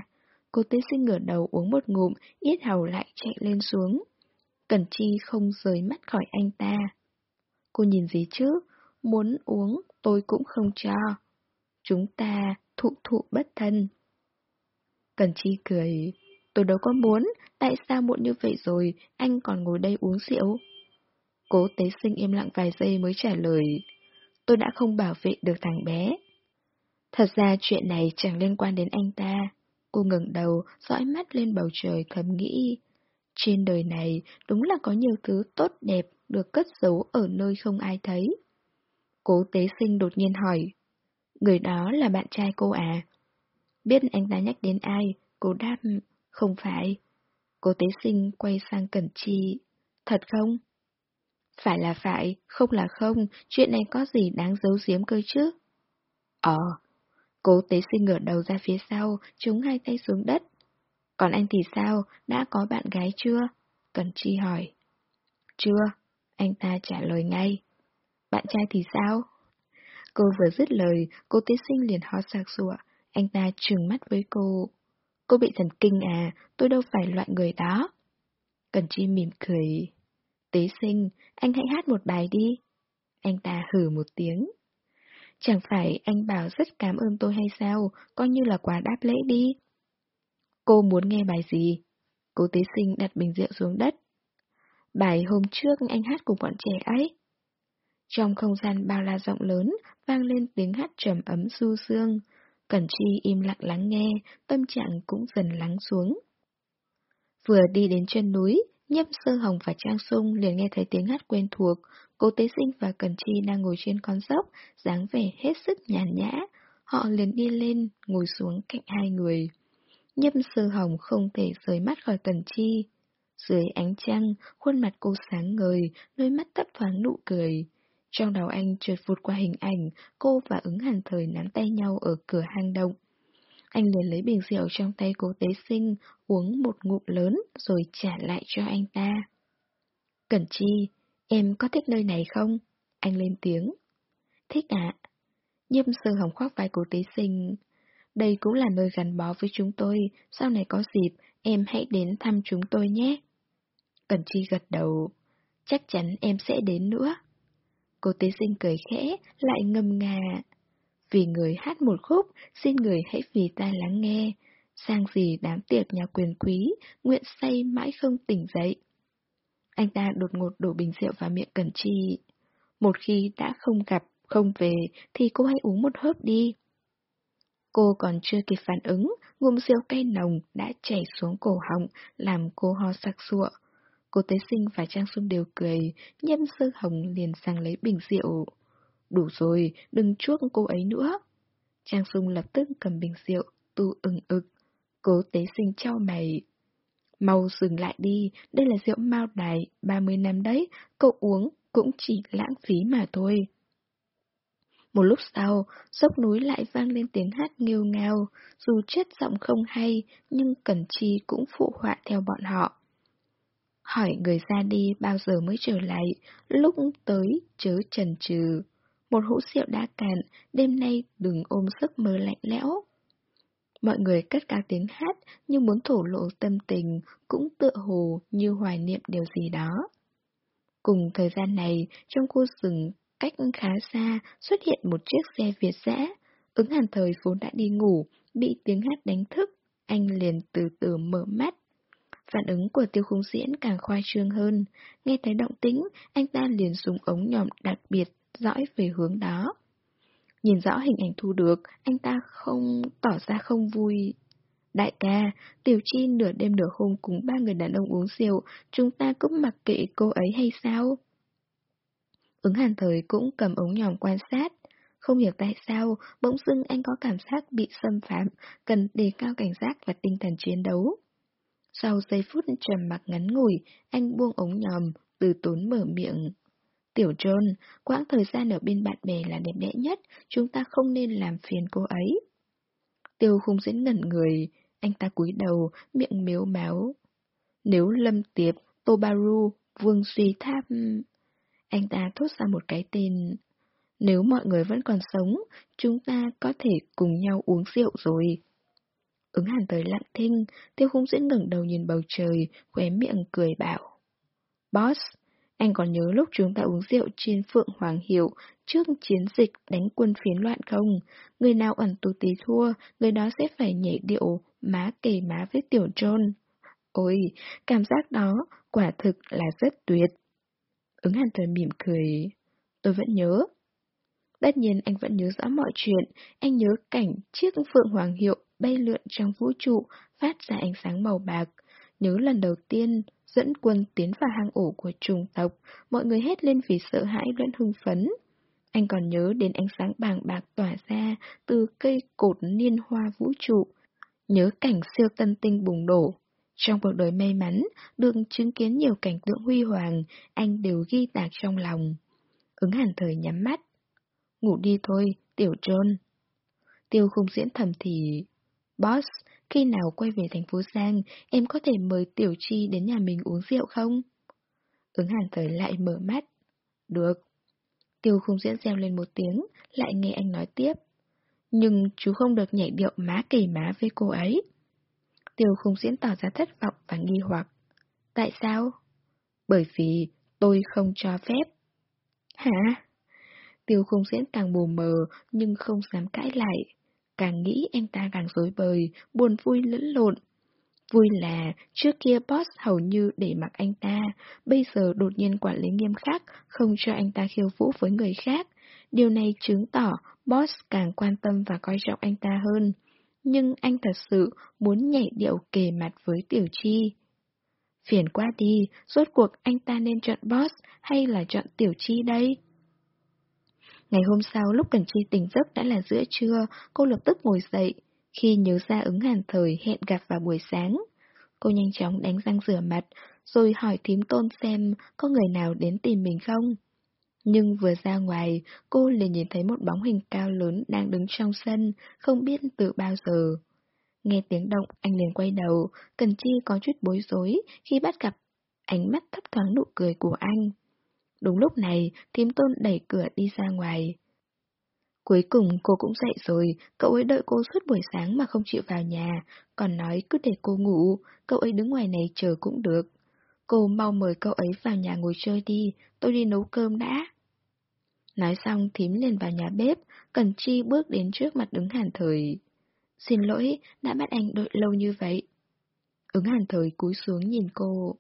Cô tế sinh ngửa đầu uống một ngụm, yết hầu lại chạy lên xuống. Cẩn Chi không rời mắt khỏi anh ta. Cô nhìn gì chứ? Muốn uống, tôi cũng không cho. Chúng ta thụ thụ bất thân. Cẩn Chi cười. Tôi đâu có muốn, tại sao muộn như vậy rồi, anh còn ngồi đây uống rượu? Cố tế sinh im lặng vài giây mới trả lời. Tôi đã không bảo vệ được thằng bé. Thật ra chuyện này chẳng liên quan đến anh ta. Cô ngẩng đầu, dõi mắt lên bầu trời thầm nghĩ. Trên đời này đúng là có nhiều thứ tốt đẹp được cất giấu ở nơi không ai thấy. Cố tế sinh đột nhiên hỏi. Người đó là bạn trai cô à? Biết anh ta nhắc đến ai, cô đáp, không phải. cô tế sinh quay sang Cẩn Chi. Thật không? Phải là phải, không là không, chuyện này có gì đáng giấu giếm cơ chứ? Ờ. Cố tế sinh ngửa đầu ra phía sau, chống hai tay xuống đất. Còn anh thì sao, đã có bạn gái chưa? Cẩn Chi hỏi. Chưa, anh ta trả lời ngay. Bạn trai thì sao? Cô vừa dứt lời, cô tế sinh liền ho sạc sụa. Anh ta trừng mắt với cô. Cô bị thần kinh à, tôi đâu phải loại người đó. Cần Chi mỉm cười. Tế sinh, anh hãy hát một bài đi. Anh ta hử một tiếng. Chẳng phải anh bảo rất cảm ơn tôi hay sao, coi như là quà đáp lễ đi. Cô muốn nghe bài gì? Cô tế sinh đặt bình rượu xuống đất. Bài hôm trước anh hát cùng bọn trẻ ấy. Trong không gian bao la rộng lớn, vang lên tiếng hát trầm ấm du sương. Cẩn Chi im lặng lắng nghe, tâm trạng cũng dần lắng xuống. Vừa đi đến chân núi, Nhâm Sơ Hồng và Trang Sung liền nghe thấy tiếng hát quen thuộc. Cô Tế Sinh và Cẩn Chi đang ngồi trên con dốc, dáng vẻ hết sức nhàn nhã. Họ liền đi lên, ngồi xuống cạnh hai người. Nhâm Sơ Hồng không thể rời mắt khỏi Cẩn Chi. Dưới ánh trăng, khuôn mặt cô sáng ngời, đôi mắt thấp thoáng nụ cười. Trong đầu anh trượt vụt qua hình ảnh, cô và ứng hàn thời nắm tay nhau ở cửa hang động. Anh liền lấy bình rượu trong tay cố tế sinh, uống một ngụm lớn rồi trả lại cho anh ta. Cẩn chi, em có thích nơi này không? Anh lên tiếng. Thích ạ. À? Nhâm sơ hồng khoác vai cố tế sinh. Đây cũng là nơi gắn bó với chúng tôi, sau này có dịp, em hãy đến thăm chúng tôi nhé. Cẩn chi gật đầu. Chắc chắn em sẽ đến nữa. Cô tế sinh cười khẽ, lại ngâm ngà. Vì người hát một khúc, xin người hãy vì ta lắng nghe. Sang gì đám tiệc nhà quyền quý, nguyện say mãi không tỉnh dậy. Anh ta đột ngột đổ bình rượu vào miệng Cẩn Chi. Một khi đã không gặp, không về, thì cô hãy uống một hớp đi. Cô còn chưa kịp phản ứng, ngụm rượu cay nồng đã chảy xuống cổ họng, làm cô ho sặc sụa. Cô Tế Sinh và Trang Xuân đều cười, nhâm sơ hồng liền sang lấy bình rượu. Đủ rồi, đừng chuốc cô ấy nữa. Trang Xuân lập tức cầm bình rượu, tu ừng ực. Cố Tế Sinh trao mày. Mau dừng lại đi, đây là rượu mao đài, 30 năm đấy, cậu uống cũng chỉ lãng phí mà thôi. Một lúc sau, dốc núi lại vang lên tiếng hát nghêu ngao, dù chất giọng không hay, nhưng Cẩn Chi cũng phụ họa theo bọn họ. Hỏi người ra đi bao giờ mới trở lại, lúc tới chớ trần trừ. Một hũ rượu đã cạn, đêm nay đừng ôm giấc mơ lạnh lẽo. Mọi người cất cao tiếng hát như muốn thổ lộ tâm tình, cũng tựa hồ như hoài niệm điều gì đó. Cùng thời gian này, trong khu rừng cách khá xa xuất hiện một chiếc xe Việt dã. Ứng hàn thời vốn đã đi ngủ, bị tiếng hát đánh thức, anh liền từ từ mở mắt. Phản ứng của tiêu khung diễn càng khoa trương hơn, nghe thấy động tĩnh, anh ta liền dùng ống nhòm đặc biệt dõi về hướng đó. Nhìn rõ hình ảnh thu được, anh ta không tỏ ra không vui. Đại ca, Tiểu Chi nửa đêm nửa hôm cùng ba người đàn ông uống rượu, chúng ta cũng mặc kệ cô ấy hay sao? Ứng hàn thời cũng cầm ống nhòm quan sát. Không hiểu tại sao, bỗng dưng anh có cảm giác bị xâm phạm, cần đề cao cảnh giác và tinh thần chiến đấu. Sau giây phút trầm mặc ngắn ngủi, anh buông ống nhòm, từ tốn mở miệng. Tiểu John, quãng thời gian ở bên bạn bè là đẹp đẽ nhất, chúng ta không nên làm phiền cô ấy. Tiêu khung diễn ngẩn người, anh ta cúi đầu, miệng miếu máu. Nếu Lâm Tiệp, Tobaru, Vương Duy Tháp... Anh ta thốt ra một cái tên. Nếu mọi người vẫn còn sống, chúng ta có thể cùng nhau uống rượu rồi. Ứng hàn tới lặng thinh, tiêu khung diễn ngẩng đầu nhìn bầu trời, khóe miệng cười bảo. Boss, anh còn nhớ lúc chúng ta uống rượu trên Phượng Hoàng Hiệu trước chiến dịch đánh quân phiến loạn không? Người nào ẩn tù tí thua, người đó sẽ phải nhảy điệu má kề má với tiểu trôn. Ôi, cảm giác đó quả thực là rất tuyệt. Ứng hàn tới mỉm cười. Tôi vẫn nhớ. Tất nhiên anh vẫn nhớ rõ mọi chuyện, anh nhớ cảnh chiếc Phượng Hoàng Hiệu bay lượn trong vũ trụ, phát ra ánh sáng màu bạc. Nhớ lần đầu tiên dẫn quân tiến vào hang ổ của trùng tộc, mọi người hét lên vì sợ hãi lẫn hưng phấn. Anh còn nhớ đến ánh sáng bàng bạc tỏa ra từ cây cột niên hoa vũ trụ. Nhớ cảnh siêu tân tinh bùng đổ. Trong cuộc đời may mắn, được chứng kiến nhiều cảnh tượng huy hoàng, anh đều ghi tạc trong lòng. Ứng hẳn thời nhắm mắt. Ngủ đi thôi, tiểu trôn. Tiêu khung diễn thầm thì... Boss, khi nào quay về thành phố Giang, em có thể mời Tiểu Chi đến nhà mình uống rượu không? Ứng hàn thời lại mở mắt. Được. Tiêu khung diễn reo lên một tiếng, lại nghe anh nói tiếp. Nhưng chú không được nhảy điệu má kỳ má với cô ấy. Tiêu khung diễn tỏ ra thất vọng và nghi hoặc. Tại sao? Bởi vì tôi không cho phép. Hả? Tiêu không diễn càng bù mờ nhưng không dám cãi lại. Càng nghĩ anh ta càng rối bời, buồn vui lẫn lộn. Vui là trước kia boss hầu như để mặc anh ta, bây giờ đột nhiên quản lý nghiêm khắc, không cho anh ta khiêu vũ với người khác. Điều này chứng tỏ boss càng quan tâm và coi trọng anh ta hơn. Nhưng anh thật sự muốn nhảy điệu kề mặt với Tiểu Chi. Phiền quá đi, rốt cuộc anh ta nên chọn boss hay là chọn Tiểu Chi đây? Ngày hôm sau lúc Cần Chi tỉnh giấc đã là giữa trưa, cô lập tức ngồi dậy, khi nhớ ra ứng hàn thời hẹn gặp vào buổi sáng. Cô nhanh chóng đánh răng rửa mặt, rồi hỏi thím tôn xem có người nào đến tìm mình không. Nhưng vừa ra ngoài, cô liền nhìn thấy một bóng hình cao lớn đang đứng trong sân, không biết từ bao giờ. Nghe tiếng động, anh liền quay đầu, Cần Chi có chút bối rối khi bắt gặp ánh mắt thấp thoáng nụ cười của anh. Đúng lúc này, thím tôn đẩy cửa đi ra ngoài. Cuối cùng cô cũng dậy rồi, cậu ấy đợi cô suốt buổi sáng mà không chịu vào nhà, còn nói cứ để cô ngủ, cậu ấy đứng ngoài này chờ cũng được. Cô mau mời cậu ấy vào nhà ngồi chơi đi, tôi đi nấu cơm đã. Nói xong thím liền vào nhà bếp, Cần Chi bước đến trước mặt ứng hàn thời. Xin lỗi, đã bắt anh đợi lâu như vậy. Ứng hàn thời cúi xuống nhìn cô.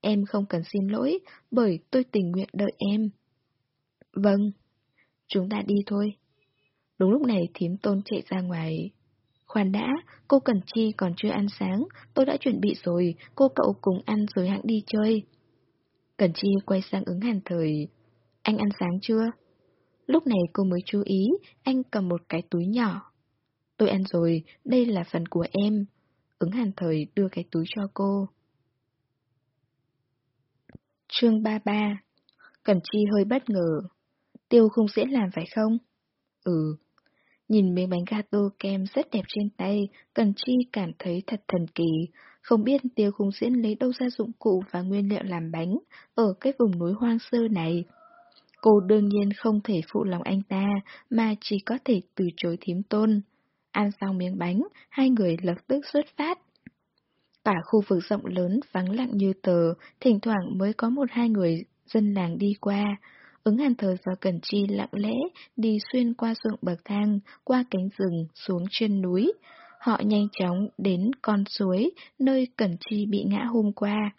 Em không cần xin lỗi, bởi tôi tình nguyện đợi em. Vâng. Chúng ta đi thôi. Đúng lúc này thím tôn chạy ra ngoài. Khoan đã, cô Cần Chi còn chưa ăn sáng, tôi đã chuẩn bị rồi, cô cậu cùng ăn rồi hãng đi chơi. Cần Chi quay sang ứng hàn thời. Anh ăn sáng chưa? Lúc này cô mới chú ý, anh cầm một cái túi nhỏ. Tôi ăn rồi, đây là phần của em. Ứng hàn thời đưa cái túi cho cô. Chương 33 Cẩm Chi hơi bất ngờ. Tiêu không dễ làm phải không? Ừ. Nhìn miếng bánh gato kem rất đẹp trên tay, Cẩm Chi cảm thấy thật thần kỳ. Không biết tiêu khung diễn lấy đâu ra dụng cụ và nguyên liệu làm bánh ở cái vùng núi hoang sơ này. Cô đương nhiên không thể phụ lòng anh ta, mà chỉ có thể từ chối thím tôn. Ăn xong miếng bánh, hai người lập tức xuất phát. Cả khu vực rộng lớn vắng lặng như tờ, thỉnh thoảng mới có một hai người dân làng đi qua. Ứng hàn thời do Cẩn Chi lặng lẽ đi xuyên qua ruộng bậc thang, qua cánh rừng, xuống chân núi. Họ nhanh chóng đến con suối, nơi Cẩn Chi bị ngã hôm qua.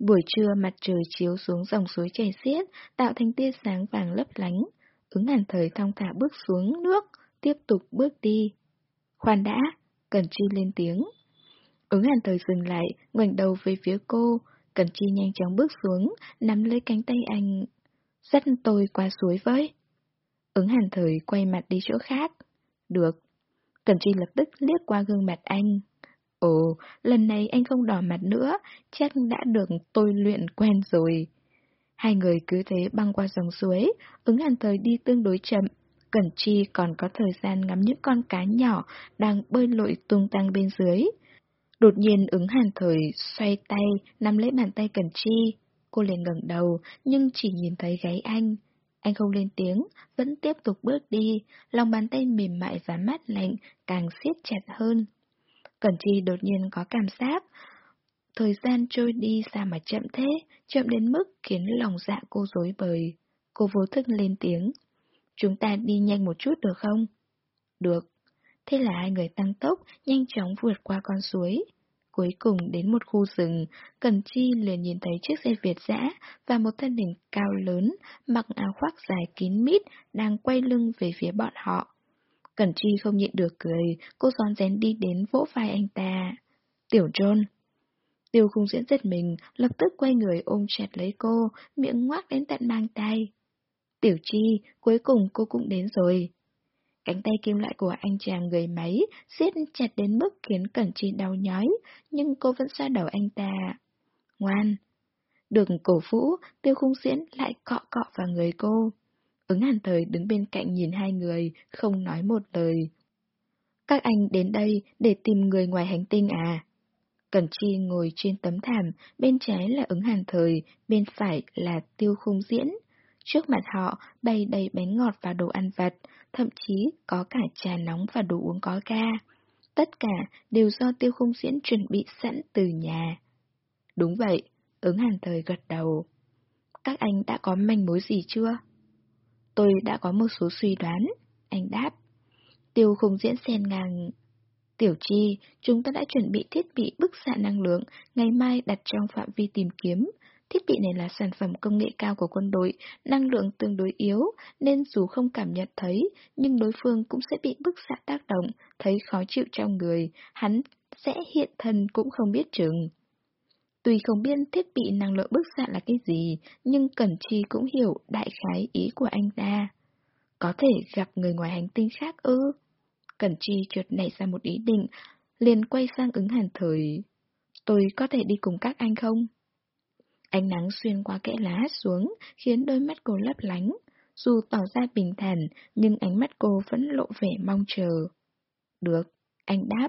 Buổi trưa mặt trời chiếu xuống dòng suối chảy xiết, tạo thành tia sáng vàng lấp lánh. Ứng hàn thời thong thả bước xuống nước, tiếp tục bước đi. Khoan đã, Cẩn Chi lên tiếng. Ứng hàn thời dừng lại, ngoảnh đầu về phía cô, Cẩn Chi nhanh chóng bước xuống, nắm lấy cánh tay anh. Dắt tôi qua suối với. Ứng hàn thời quay mặt đi chỗ khác. Được. Cẩn Chi lập tức liếc qua gương mặt anh. Ồ, lần này anh không đỏ mặt nữa, chắc đã được tôi luyện quen rồi. Hai người cứ thế băng qua dòng suối, ứng hàn thời đi tương đối chậm. Cẩn Chi còn có thời gian ngắm những con cá nhỏ đang bơi lội tung tăng bên dưới. Đột nhiên ứng hàn thời xoay tay, nắm lấy bàn tay Cẩn Chi. Cô liền ngẩng đầu, nhưng chỉ nhìn thấy gáy anh. Anh không lên tiếng, vẫn tiếp tục bước đi, lòng bàn tay mềm mại và mát lạnh, càng siết chặt hơn. Cẩn Chi đột nhiên có cảm giác, thời gian trôi đi sao mà chậm thế, chậm đến mức khiến lòng dạ cô rối bời. Cô vô thức lên tiếng. Chúng ta đi nhanh một chút được không? Được. Thế là hai người tăng tốc, nhanh chóng vượt qua con suối. Cuối cùng đến một khu rừng, Cần Chi liền nhìn thấy chiếc xe Việt dã và một thân hình cao lớn, mặc áo khoác dài kín mít, đang quay lưng về phía bọn họ. Cẩn Chi không nhịn được cười, cô giòn rén đi đến vỗ vai anh ta. Tiểu John. Tiêu khung diễn giật mình, lập tức quay người ôm chặt lấy cô, miệng ngoác đến tận mang tay. Tiểu Chi, cuối cùng cô cũng đến rồi. Cánh tay kim loại của anh chàng người máy siết chặt đến mức khiến Cẩn Chi đau nhói, nhưng cô vẫn xoa đầu anh ta. Ngoan. Được cổ vũ, tiêu khung diễn lại cọ cọ vào người cô. Ứng hàn thời đứng bên cạnh nhìn hai người, không nói một lời. Các anh đến đây để tìm người ngoài hành tinh à? Cẩn Chi ngồi trên tấm thảm, bên trái là ứng hàn thời, bên phải là tiêu khung diễn. Trước mặt họ bày đầy bánh ngọt và đồ ăn vặt, thậm chí có cả trà nóng và đồ uống có ga. Tất cả đều do tiêu khung diễn chuẩn bị sẵn từ nhà. Đúng vậy, ứng hàn thời gật đầu. Các anh đã có manh mối gì chưa? Tôi đã có một số suy đoán, anh đáp. Tiêu khung diễn xen ngang. Tiểu chi, chúng ta đã chuẩn bị thiết bị bức xạ năng lượng, ngày mai đặt trong phạm vi tìm kiếm. Thiết bị này là sản phẩm công nghệ cao của quân đội, năng lượng tương đối yếu, nên dù không cảm nhận thấy, nhưng đối phương cũng sẽ bị bức xạ tác động, thấy khó chịu trong người, hắn sẽ hiện thân cũng không biết chừng. Tuy không biết thiết bị năng lượng bức xạ là cái gì, nhưng Cẩn Chi cũng hiểu đại khái ý của anh ta. Có thể gặp người ngoài hành tinh khác ư? Cẩn Chi chợt nảy ra một ý định, liền quay sang ứng hàn thời. Tôi có thể đi cùng các anh không? Ánh nắng xuyên qua kẽ lá xuống, khiến đôi mắt cô lấp lánh. Dù tỏ ra bình thản, nhưng ánh mắt cô vẫn lộ vẻ mong chờ. Được, anh đáp.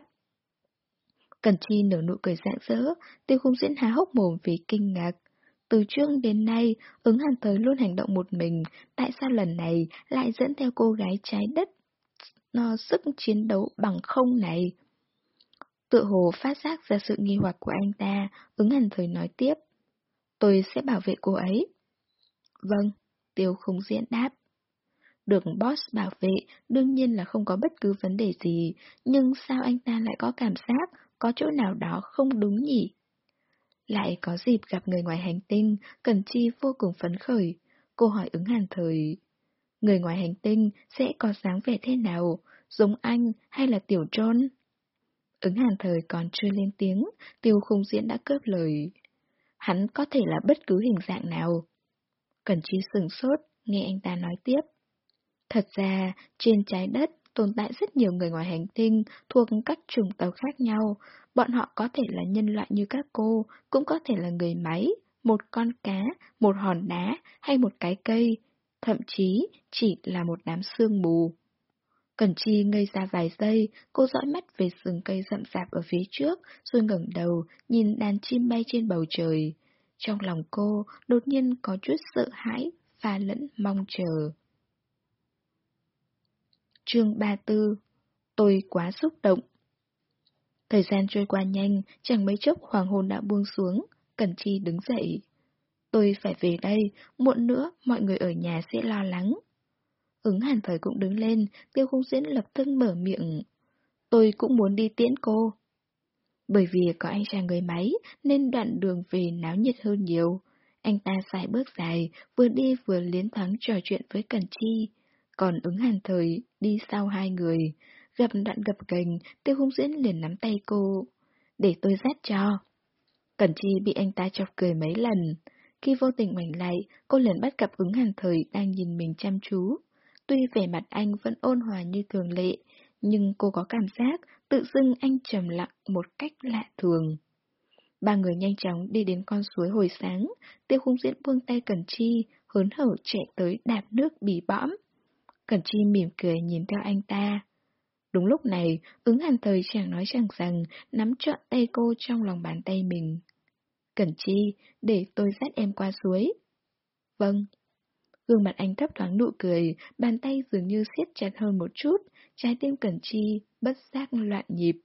Cần Chi nở nụ cười rạng rỡ, tiêu khung diễn há hốc mồm vì kinh ngạc. Từ trước đến nay, ứng hàn tới luôn hành động một mình, tại sao lần này lại dẫn theo cô gái trái đất no sức chiến đấu bằng không này? Tự hồ phát giác ra sự nghi hoặc của anh ta, ứng hàn thời nói tiếp. Tôi sẽ bảo vệ cô ấy. Vâng, tiêu khung diễn đáp. Được boss bảo vệ, đương nhiên là không có bất cứ vấn đề gì, nhưng sao anh ta lại có cảm giác có chỗ nào đó không đúng nhỉ? Lại có dịp gặp người ngoài hành tinh, Cần Chi vô cùng phấn khởi. Cô hỏi ứng hàn thời. Người ngoài hành tinh sẽ có dáng vẻ thế nào? Giống anh hay là tiểu trôn? Ứng hàn thời còn chưa lên tiếng, tiêu khung diễn đã cướp lời. Hắn có thể là bất cứ hình dạng nào. Cần Chi sừng sốt, nghe anh ta nói tiếp. Thật ra, trên trái đất tồn tại rất nhiều người ngoài hành tinh thuộc các chủng tộc khác nhau. Bọn họ có thể là nhân loại như các cô, cũng có thể là người máy, một con cá, một hòn đá hay một cái cây, thậm chí chỉ là một đám sương mù. Cẩn Chi ngây ra vài giây, cô dõi mắt về rừng cây rậm rạp ở phía trước, rồi ngẩng đầu, nhìn đàn chim bay trên bầu trời. Trong lòng cô đột nhiên có chút sợ hãi, và lẫn mong chờ. Chương 34 Tôi quá xúc động Thời gian trôi qua nhanh, chẳng mấy chốc hoàng hôn đã buông xuống, Cẩn Chi đứng dậy. Tôi phải về đây, muộn nữa mọi người ở nhà sẽ lo lắng. Ứng hàn thời cũng đứng lên, tiêu khung diễn lập tức mở miệng. Tôi cũng muốn đi tiễn cô. Bởi vì có anh chàng người máy nên đoạn đường về náo nhiệt hơn nhiều. Anh ta xài bước dài, vừa đi vừa liến thoáng trò chuyện với Cần Chi. Còn ứng hàn thời đi sau hai người. Gặp đoạn gặp gành, tiêu khung diễn liền nắm tay cô. Để tôi dắt cho. Cần Chi bị anh ta chọc cười mấy lần. Khi vô tình ngoảnh lại, cô liền bắt gặp ứng hàn thời đang nhìn mình chăm chú. Tuy vẻ mặt anh vẫn ôn hòa như thường lệ, nhưng cô có cảm giác tự dưng anh trầm lặng một cách lạ thường. Ba người nhanh chóng đi đến con suối hồi sáng, tiêu khung diễn buông tay Cẩn Chi, hớn hở chạy tới đạp nước bì bõm. Cẩn Chi mỉm cười nhìn theo anh ta. Đúng lúc này, ứng hàn thời chẳng nói chẳng rằng, nắm trọn tay cô trong lòng bàn tay mình. Cẩn Chi, để tôi dắt em qua suối. Vâng. Gương mặt anh thấp thoáng nụ cười, bàn tay dường như siết chặt hơn một chút, trái tim Cẩn Chi bất giác loạn nhịp.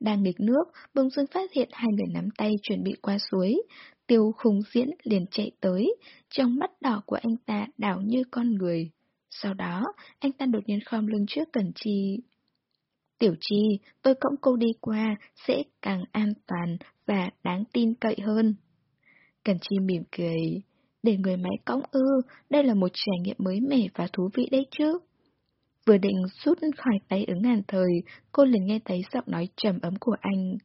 Đang nghịch nước, bông dương phát hiện hai người nắm tay chuẩn bị qua suối. Tiêu khùng diễn liền chạy tới, trong mắt đỏ của anh ta đảo như con người. Sau đó, anh ta đột nhiên khom lưng trước Cẩn Chi. Tiểu Chi, tôi cõng cô đi qua, sẽ càng an toàn và đáng tin cậy hơn. Cẩn Chi mỉm cười. Để người máy cõng ư, đây là một trải nghiệm mới mẻ và thú vị đấy chứ. Vừa định rút khỏi tay ứng ngàn thời, cô liền nghe thấy giọng nói trầm ấm của anh.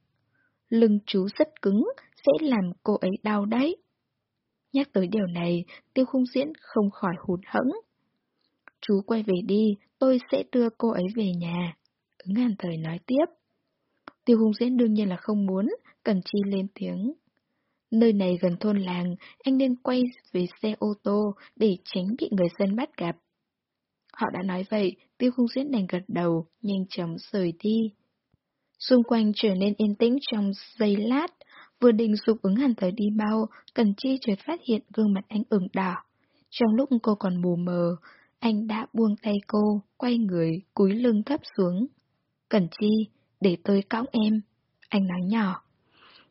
Lưng chú rất cứng, sẽ làm cô ấy đau đấy. Nhắc tới điều này, tiêu khung diễn không khỏi hụt hẫng. Chú quay về đi, tôi sẽ đưa cô ấy về nhà. Ứng ngàn thời nói tiếp. Tiêu khung diễn đương nhiên là không muốn, cần chi lên tiếng. Nơi này gần thôn làng, anh nên quay về xe ô tô để tránh bị người dân bắt gặp. Họ đã nói vậy, tiêu khung diễn đành gật đầu, nhanh chóng rời đi. Xung quanh trở nên yên tĩnh trong giây lát, vừa định dục ứng hẳn tới đi mau, Cần Chi chợt phát hiện gương mặt anh ửng đỏ. Trong lúc cô còn mù mờ, anh đã buông tay cô, quay người, cúi lưng thấp xuống. Cần Chi, để tôi cõng em. Anh nói nhỏ.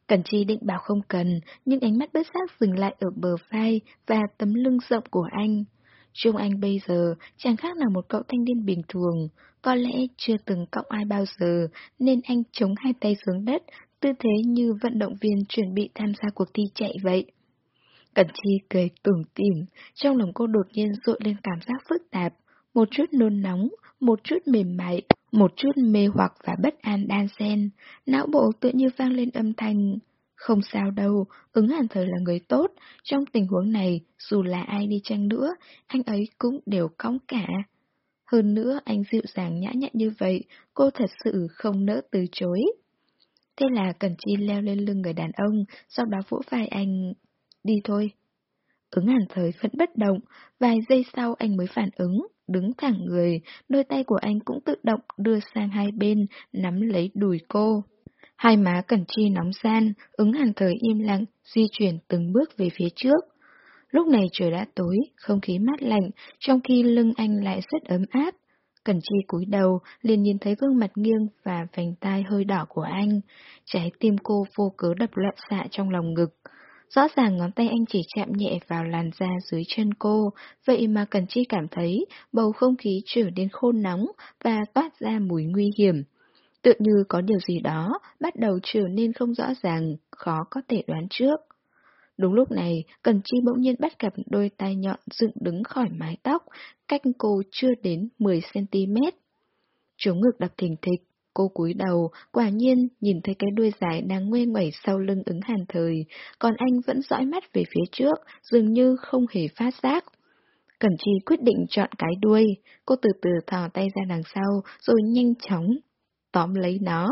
Cần Chi định bảo không cần, nhưng ánh mắt bất giác dừng lại ở bờ vai và tấm lưng rộng của anh. Trông anh bây giờ chẳng khác nào một cậu thanh niên bình thường, có lẽ chưa từng cộng ai bao giờ, nên anh chống hai tay xuống đất, tư thế như vận động viên chuẩn bị tham gia cuộc thi chạy vậy. Cẩn Chi cười tủm tỉm, trong lòng cô đột nhiên dội lên cảm giác phức tạp, một chút nôn nóng, một chút mềm mại, một chút mê hoặc và bất an đan xen, não bộ tự như vang lên âm thanh. Không sao đâu, ứng hàn thời là người tốt, trong tình huống này, dù là ai đi chăng nữa, anh ấy cũng đều cong cả. Hơn nữa, anh dịu dàng nhã nhặn như vậy, cô thật sự không nỡ từ chối. Thế là Cần Chi leo lên lưng người đàn ông, sau đó vỗ vai anh. Đi thôi. Ứng hàn thời vẫn bất động, vài giây sau anh mới phản ứng, đứng thẳng người, đôi tay của anh cũng tự động đưa sang hai bên, nắm lấy đùi cô. Hai má Cẩn Chi nóng gian, ứng hàn thời im lặng, di chuyển từng bước về phía trước. Lúc này trời đã tối, không khí mát lạnh, trong khi lưng anh lại rất ấm áp. Cẩn Chi cúi đầu, liền nhìn thấy gương mặt nghiêng và vành tai hơi đỏ của anh. Trái tim cô vô cớ đập loạn xạ trong lòng ngực. Rõ ràng ngón tay anh chỉ chạm nhẹ vào làn da dưới chân cô, vậy mà Cần Chi cảm thấy bầu không khí trở nên khôn nóng và toát ra mùi nguy hiểm. Tự như có điều gì đó bắt đầu trở nên không rõ ràng, khó có thể đoán trước. Đúng lúc này, Cần Chi bỗng nhiên bắt gặp đôi tay nhọn dựng đứng khỏi mái tóc, cách cô chưa đến 10cm. Chống ngực đập thình thịch, cô cúi đầu, quả nhiên nhìn thấy cái đuôi dài đang nguê ngoẩy sau lưng ứng hàn thời, còn anh vẫn dõi mắt về phía trước, dường như không hề phát giác. Cẩn Chi quyết định chọn cái đuôi, cô từ từ thò tay ra đằng sau, rồi nhanh chóng tóm lấy nó.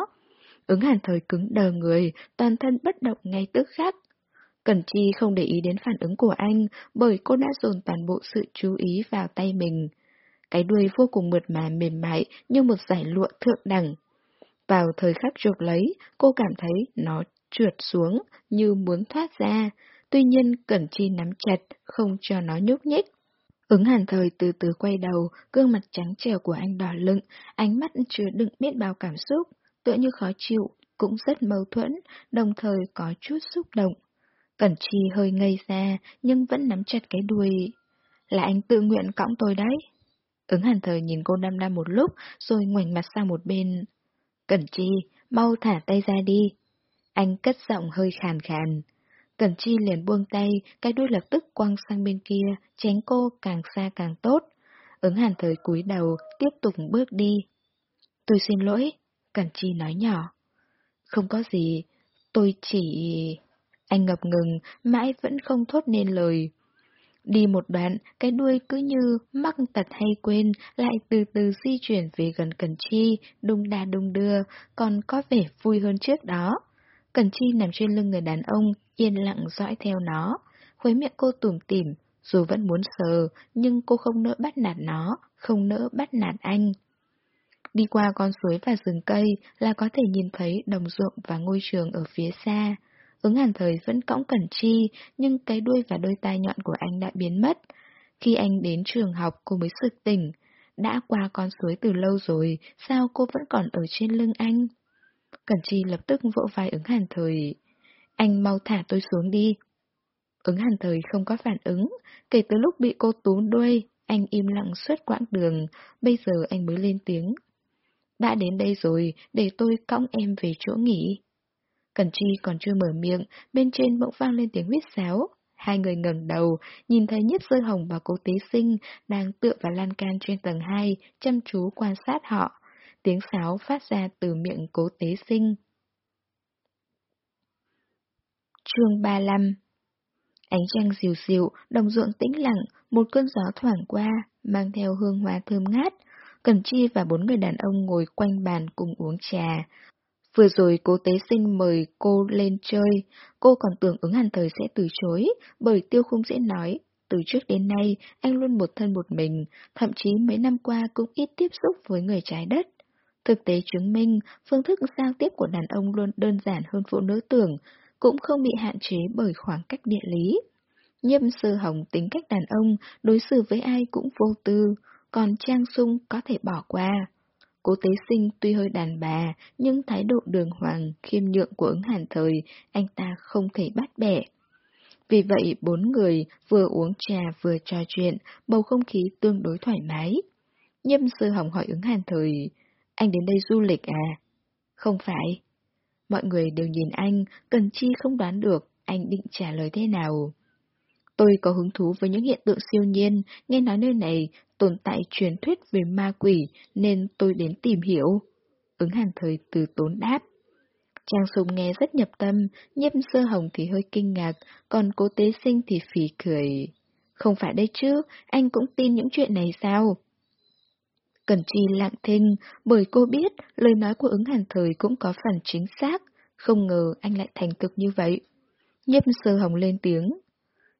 Ứng hàn thời cứng đờ người, toàn thân bất động ngay tức khắc. Cẩn Chi không để ý đến phản ứng của anh, bởi cô đã dồn toàn bộ sự chú ý vào tay mình. Cái đuôi vô cùng mượt mà mềm mại như một giải lụa thượng đẳng. Vào thời khắc chụp lấy, cô cảm thấy nó trượt xuống như muốn thoát ra, tuy nhiên Cẩn Chi nắm chặt, không cho nó nhúc nhích. Ứng hàn thời từ từ quay đầu, gương mặt trắng trẻo của anh đỏ lựng, ánh mắt chứa đựng biết bao cảm xúc, tựa như khó chịu, cũng rất mâu thuẫn, đồng thời có chút xúc động. Cẩn Chi hơi ngây ra, nhưng vẫn nắm chặt cái đuôi. Là anh tự nguyện cõng tôi đấy. Ứng hàn thời nhìn cô đăm đăm một lúc, rồi ngoảnh mặt sang một bên. Cẩn Chi, mau thả tay ra đi. Anh cất giọng hơi khàn khàn. Cẩn Chi liền buông tay, cái đuôi lập tức quăng sang bên kia, tránh cô càng xa càng tốt. Ứng hàn thời cúi đầu, tiếp tục bước đi. Tôi xin lỗi, Cẩn Chi nói nhỏ. Không có gì, tôi chỉ... Anh ngập ngừng, mãi vẫn không thốt nên lời. Đi một đoạn, cái đuôi cứ như mắc tật hay quên, lại từ từ di chuyển về gần Cần Chi, đung đa đung đưa, còn có vẻ vui hơn trước đó. Cần Chi nằm trên lưng người đàn ông, yên lặng dõi theo nó. Khuấy miệng cô tủm tỉm, dù vẫn muốn sờ, nhưng cô không nỡ bắt nạt nó, không nỡ bắt nạt anh. Đi qua con suối và rừng cây là có thể nhìn thấy đồng ruộng và ngôi trường ở phía xa. Ứng hàn thời vẫn cõng cẩn chi, nhưng cái đuôi và đôi tai nhọn của anh đã biến mất. Khi anh đến trường học cô mới sực tỉnh. Đã qua con suối từ lâu rồi, sao cô vẫn còn ở trên lưng anh? Cẩn chi lập tức vỗ vai ứng hàn thời. Anh mau thả tôi xuống đi. Ứng hàn thời không có phản ứng, kể từ lúc bị cô túm đuôi, anh im lặng suốt quãng đường, bây giờ anh mới lên tiếng. Đã đến đây rồi, để tôi cõng em về chỗ nghỉ. Cần Chi còn chưa mở miệng, bên trên bỗng vang lên tiếng huyết sáo. Hai người ngẩng đầu, nhìn thấy Nhất Sơ Hồng và cô Tế Sinh đang tựa vào lan can trên tầng 2, chăm chú quan sát họ. Tiếng sáo phát ra từ miệng cố Tế Sinh. Chương 35 Ánh trăng dịu dịu, đồng ruộng tĩnh lặng, một cơn gió thoảng qua, mang theo hương hoa thơm ngát. Cần Chi và bốn người đàn ông ngồi quanh bàn cùng uống trà. Vừa rồi cô tế sinh mời cô lên chơi, cô còn tưởng ứng hàn thời sẽ từ chối, bởi tiêu khung diễn nói, từ trước đến nay anh luôn một thân một mình, thậm chí mấy năm qua cũng ít tiếp xúc với người trái đất. Thực tế chứng minh, phương thức giao tiếp của đàn ông luôn đơn giản hơn phụ nữ tưởng, cũng không bị hạn chế bởi khoảng cách địa lý. Nhâm sơ hồng tính cách đàn ông, đối xử với ai cũng vô tư, còn Trang Sung có thể bỏ qua. Cố tế sinh tuy hơi đàn bà, nhưng thái độ đường hoàng, khiêm nhượng của ứng hàn thời, anh ta không thể bắt bẻ. Vì vậy, bốn người vừa uống trà vừa trò chuyện, bầu không khí tương đối thoải mái. Nhâm sư hỏng hỏi ứng hàn thời, anh đến đây du lịch à? Không phải. Mọi người đều nhìn anh, cần chi không đoán được anh định trả lời thế nào. Tôi có hứng thú với những hiện tượng siêu nhiên, nghe nói nơi này tồn tại truyền thuyết về ma quỷ nên tôi đến tìm hiểu. Ứng hàn thời từ tốn đáp. Trang Sùng nghe rất nhập tâm, nhiếp sơ hồng thì hơi kinh ngạc, còn cố tế sinh thì phì cười. Không phải đây chứ, anh cũng tin những chuyện này sao? Cần Chi lặng thinh, bởi cô biết lời nói của ứng hàn thời cũng có phần chính xác, không ngờ anh lại thành thực như vậy. Nhiếp sơ hồng lên tiếng.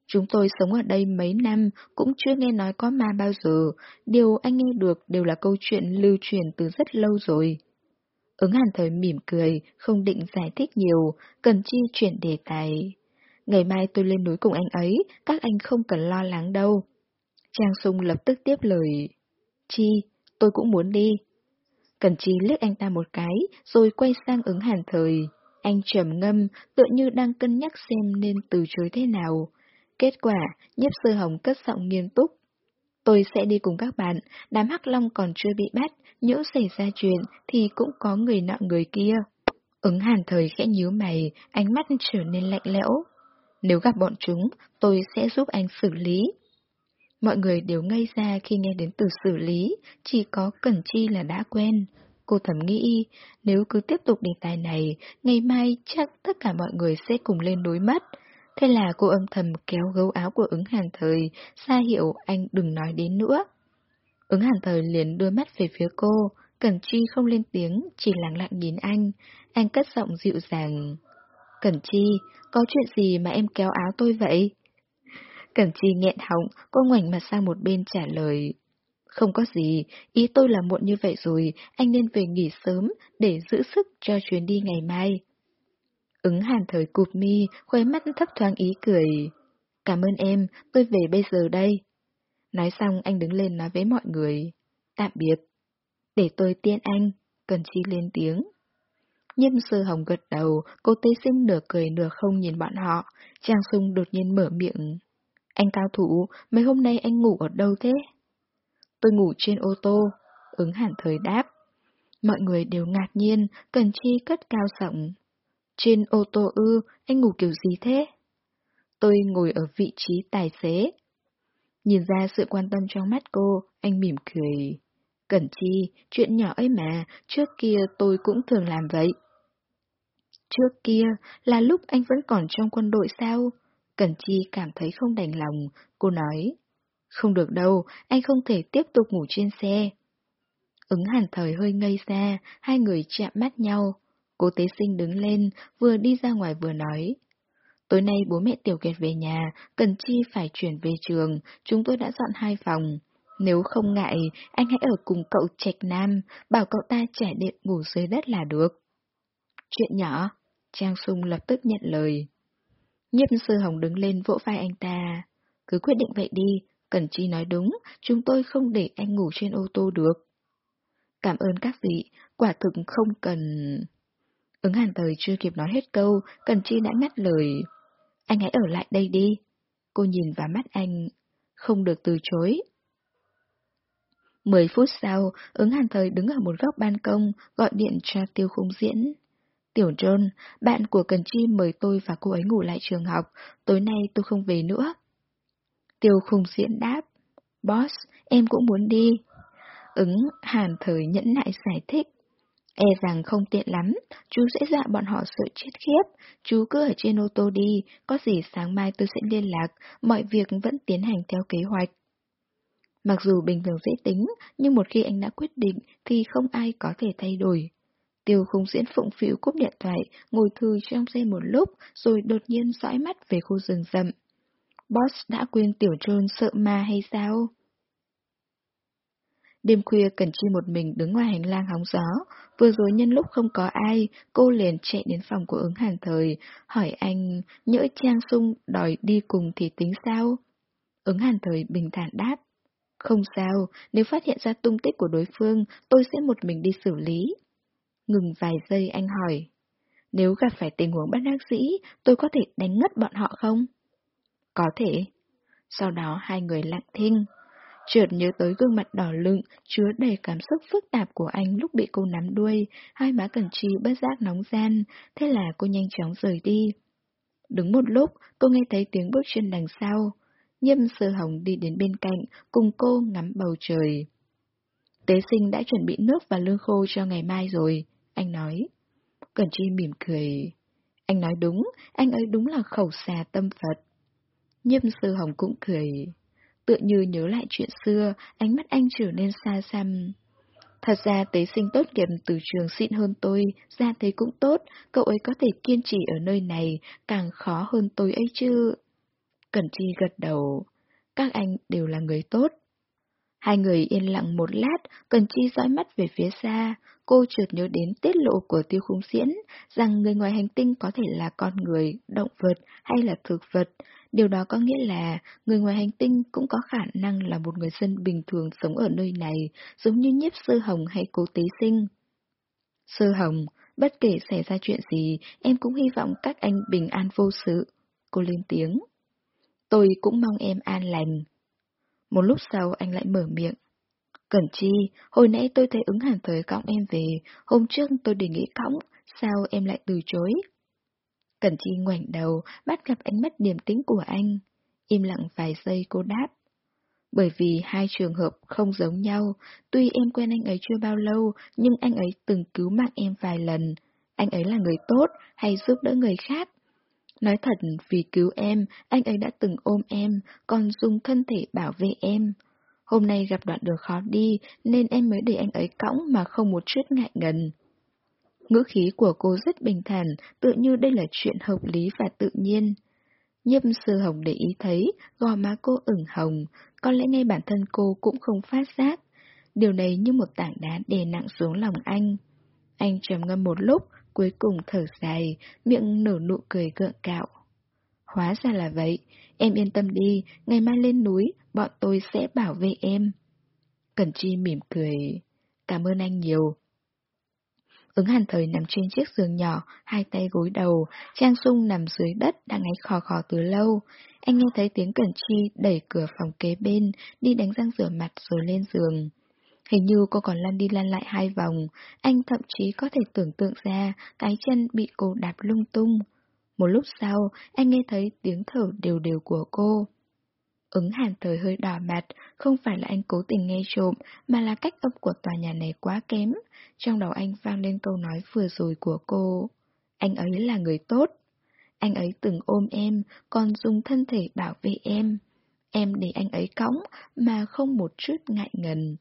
Chúng tôi sống ở đây mấy năm cũng chưa nghe nói có ma bao giờ, điều anh nghe được đều là câu chuyện lưu truyền từ rất lâu rồi. Ứng hàn thời mỉm cười, không định giải thích nhiều, cần chi chuyển đề tài. Ngày mai tôi lên núi cùng anh ấy, các anh không cần lo lắng đâu. Trang Sung lập tức tiếp lời. Chi, tôi cũng muốn đi. Cần chi liếc anh ta một cái, rồi quay sang ứng hàn thời. Anh trầm ngâm, tựa như đang cân nhắc xem nên từ chối thế nào. Kết quả, nhiếp sư hồng cất giọng nghiêm túc. Tôi sẽ đi cùng các bạn, đám hắc long còn chưa bị bắt, nhỡ xảy ra chuyện thì cũng có người nọ người kia. Ứng hàn thời khẽ nhíu mày, ánh mắt trở nên lạnh lẽo. Nếu gặp bọn chúng, tôi sẽ giúp anh xử lý. Mọi người đều ngây ra khi nghe đến từ xử lý, chỉ có Cẩn Chi là đã quen. Cô thầm nghĩ, nếu cứ tiếp tục đề tài này, ngày mai chắc tất cả mọi người sẽ cùng lên đối mắt. Thế là cô âm thầm kéo gấu áo của ứng hàn thời, xa hiệu anh đừng nói đến nữa. Ứng hàn thời liền đưa mắt về phía cô, Cẩn Chi không lên tiếng, chỉ lặng lặng nhìn anh. Anh cất giọng dịu dàng. Cẩn Chi, có chuyện gì mà em kéo áo tôi vậy? Cẩn Chi nghẹn họng, cô ngoảnh mặt sang một bên trả lời. Không có gì, ý tôi là muộn như vậy rồi, anh nên về nghỉ sớm để giữ sức cho chuyến đi ngày mai. Ứng hàn thời cụp mi, khóe mắt thấp thoáng ý cười. Cảm ơn em, tôi về bây giờ đây. Nói xong anh đứng lên nói với mọi người. Tạm biệt. Để tôi tiên anh, Cần Chi lên tiếng. Nhiêm sơ hồng gật đầu, cô tê sinh nửa cười nửa không nhìn bọn họ. Trang sung đột nhiên mở miệng. Anh cao thủ, mấy hôm nay anh ngủ ở đâu thế? Tôi ngủ trên ô tô, ứng hẳn thời đáp. Mọi người đều ngạc nhiên, Cần Chi cất cao giọng. Trên ô tô ư, anh ngủ kiểu gì thế? Tôi ngồi ở vị trí tài xế. Nhìn ra sự quan tâm trong mắt cô, anh mỉm cười. Cẩn chi, chuyện nhỏ ấy mà, trước kia tôi cũng thường làm vậy. Trước kia, là lúc anh vẫn còn trong quân đội sao? Cẩn chi cảm thấy không đành lòng, cô nói. Không được đâu, anh không thể tiếp tục ngủ trên xe. Ứng hàn thời hơi ngây ra, hai người chạm mắt nhau. Cô tế sinh đứng lên, vừa đi ra ngoài vừa nói. Tối nay bố mẹ Tiểu Kiệt về nhà, Cần Chi phải chuyển về trường, chúng tôi đã dọn hai phòng. Nếu không ngại, anh hãy ở cùng cậu Trạch Nam, bảo cậu ta trải điện ngủ dưới đất là được. Chuyện nhỏ, Trang Sung lập tức nhận lời. Nhiếp sư hồng đứng lên vỗ vai anh ta. Cứ quyết định vậy đi, Cần Chi nói đúng, chúng tôi không để anh ngủ trên ô tô được. Cảm ơn các vị, quả thực không cần... Ứng hàn thời chưa kịp nói hết câu, Cần Chi đã ngắt lời. Anh hãy ở lại đây đi. Cô nhìn vào mắt anh, không được từ chối. Mười phút sau, ứng hàn thời đứng ở một góc ban công, gọi điện cho tiêu khung diễn. Tiểu John, bạn của Cần Chi mời tôi và cô ấy ngủ lại trường học, tối nay tôi không về nữa. Tiêu khung diễn đáp, Boss, em cũng muốn đi. Ứng hàn thời nhẫn nại giải thích. E rằng không tiện lắm, chú sẽ dọa bọn họ sợ chết khiếp, chú cứ ở trên ô tô đi, có gì sáng mai tôi sẽ liên lạc, mọi việc vẫn tiến hành theo kế hoạch. Mặc dù bình thường dễ tính, nhưng một khi anh đã quyết định thì không ai có thể thay đổi. Tiêu khung diễn phụng phịu cúp điện thoại, ngồi thư trong xe một lúc, rồi đột nhiên dõi mắt về khu rừng rậm. Boss đã quên tiểu trôn sợ ma hay sao? Đêm khuya Cần Chi một mình đứng ngoài hành lang hóng gió, vừa rồi nhân lúc không có ai, cô liền chạy đến phòng của ứng hàn thời, hỏi anh, nhỡ Trang Sung đòi đi cùng thì tính sao? Ứng hàn thời bình thản đáp, không sao, nếu phát hiện ra tung tích của đối phương, tôi sẽ một mình đi xử lý. Ngừng vài giây anh hỏi, nếu gặp phải tình huống bất đắc dĩ, tôi có thể đánh ngất bọn họ không? Có thể. Sau đó hai người lặng thinh. Chợt nhớ tới gương mặt đỏ lựng, chứa đầy cảm xúc phức tạp của anh lúc bị cô nắm đuôi, hai má cẩn chi bất giác nóng gian, thế là cô nhanh chóng rời đi. Đứng một lúc, cô nghe thấy tiếng bước chân đằng sau. Nhâm sơ hồng đi đến bên cạnh, cùng cô ngắm bầu trời. Tế sinh đã chuẩn bị nước và lương khô cho ngày mai rồi, anh nói. Cẩn Chi mỉm cười. Anh nói đúng, anh ấy đúng là khẩu xà tâm Phật. Nhâm sơ hồng cũng cười. Tựa như nhớ lại chuyện xưa, ánh mắt anh trở nên xa xăm. Thật ra tế sinh tốt nghiệp từ trường xịn hơn tôi, ra thế cũng tốt, cậu ấy có thể kiên trì ở nơi này, càng khó hơn tôi ấy chứ. Cẩn Chi gật đầu. Các anh đều là người tốt. Hai người yên lặng một lát, cần Chi dõi mắt về phía xa. Cô chợt nhớ đến tiết lộ của tiêu khung diễn, rằng người ngoài hành tinh có thể là con người, động vật hay là thực vật. Điều đó có nghĩa là người ngoài hành tinh cũng có khả năng là một người dân bình thường sống ở nơi này, giống như nhiếp sơ hồng hay cố tế sinh. Sơ hồng, bất kể xảy ra chuyện gì, em cũng hy vọng các anh bình an vô sự. Cô lên tiếng. Tôi cũng mong em an lành. Một lúc sau anh lại mở miệng. Cẩn chi, hồi nãy tôi thấy ứng hàn thời cõng em về, hôm trước tôi đề nghị cõng, sao em lại từ chối? Cẩn chi ngoảnh đầu, bắt gặp ánh mắt điềm tĩnh của anh. Im lặng vài giây cô đáp. Bởi vì hai trường hợp không giống nhau, tuy em quen anh ấy chưa bao lâu, nhưng anh ấy từng cứu mạng em vài lần. Anh ấy là người tốt hay giúp đỡ người khác? Nói thật, vì cứu em, anh ấy đã từng ôm em, còn dùng thân thể bảo vệ em. Hôm nay gặp đoạn đường khó đi, nên em mới để anh ấy cõng mà không một chút ngại ngần. Ngữ khí của cô rất bình thản, tự như đây là chuyện hợp lý và tự nhiên. Nhâm sư hồng để ý thấy, gò má cô ửng hồng, có lẽ ngay bản thân cô cũng không phát giác. Điều này như một tảng đá đè nặng xuống lòng anh. Anh trầm ngâm một lúc, cuối cùng thở dài, miệng nở nụ cười gượng gạo. Hóa ra là vậy, em yên tâm đi, ngày mai lên núi, bọn tôi sẽ bảo vệ em. Cẩn Chi mỉm cười. Cảm ơn anh nhiều. Ứng hàn thời nằm trên chiếc giường nhỏ, hai tay gối đầu, Trang Sung nằm dưới đất đang ngáy khò khò từ lâu. Anh nghe thấy tiếng Cẩn Chi đẩy cửa phòng kế bên, đi đánh răng rửa mặt rồi lên giường. Hình như cô còn lăn đi lăn lại hai vòng, anh thậm chí có thể tưởng tượng ra cái chân bị cô đạp lung tung. Một lúc sau, anh nghe thấy tiếng thở đều đều của cô. Ứng hàn thời hơi đỏ mặt, không phải là anh cố tình nghe trộm, mà là cách âm của tòa nhà này quá kém. Trong đầu anh vang lên câu nói vừa rồi của cô. Anh ấy là người tốt. Anh ấy từng ôm em, còn dùng thân thể bảo vệ em. Em để anh ấy cõng, mà không một chút ngại ngần.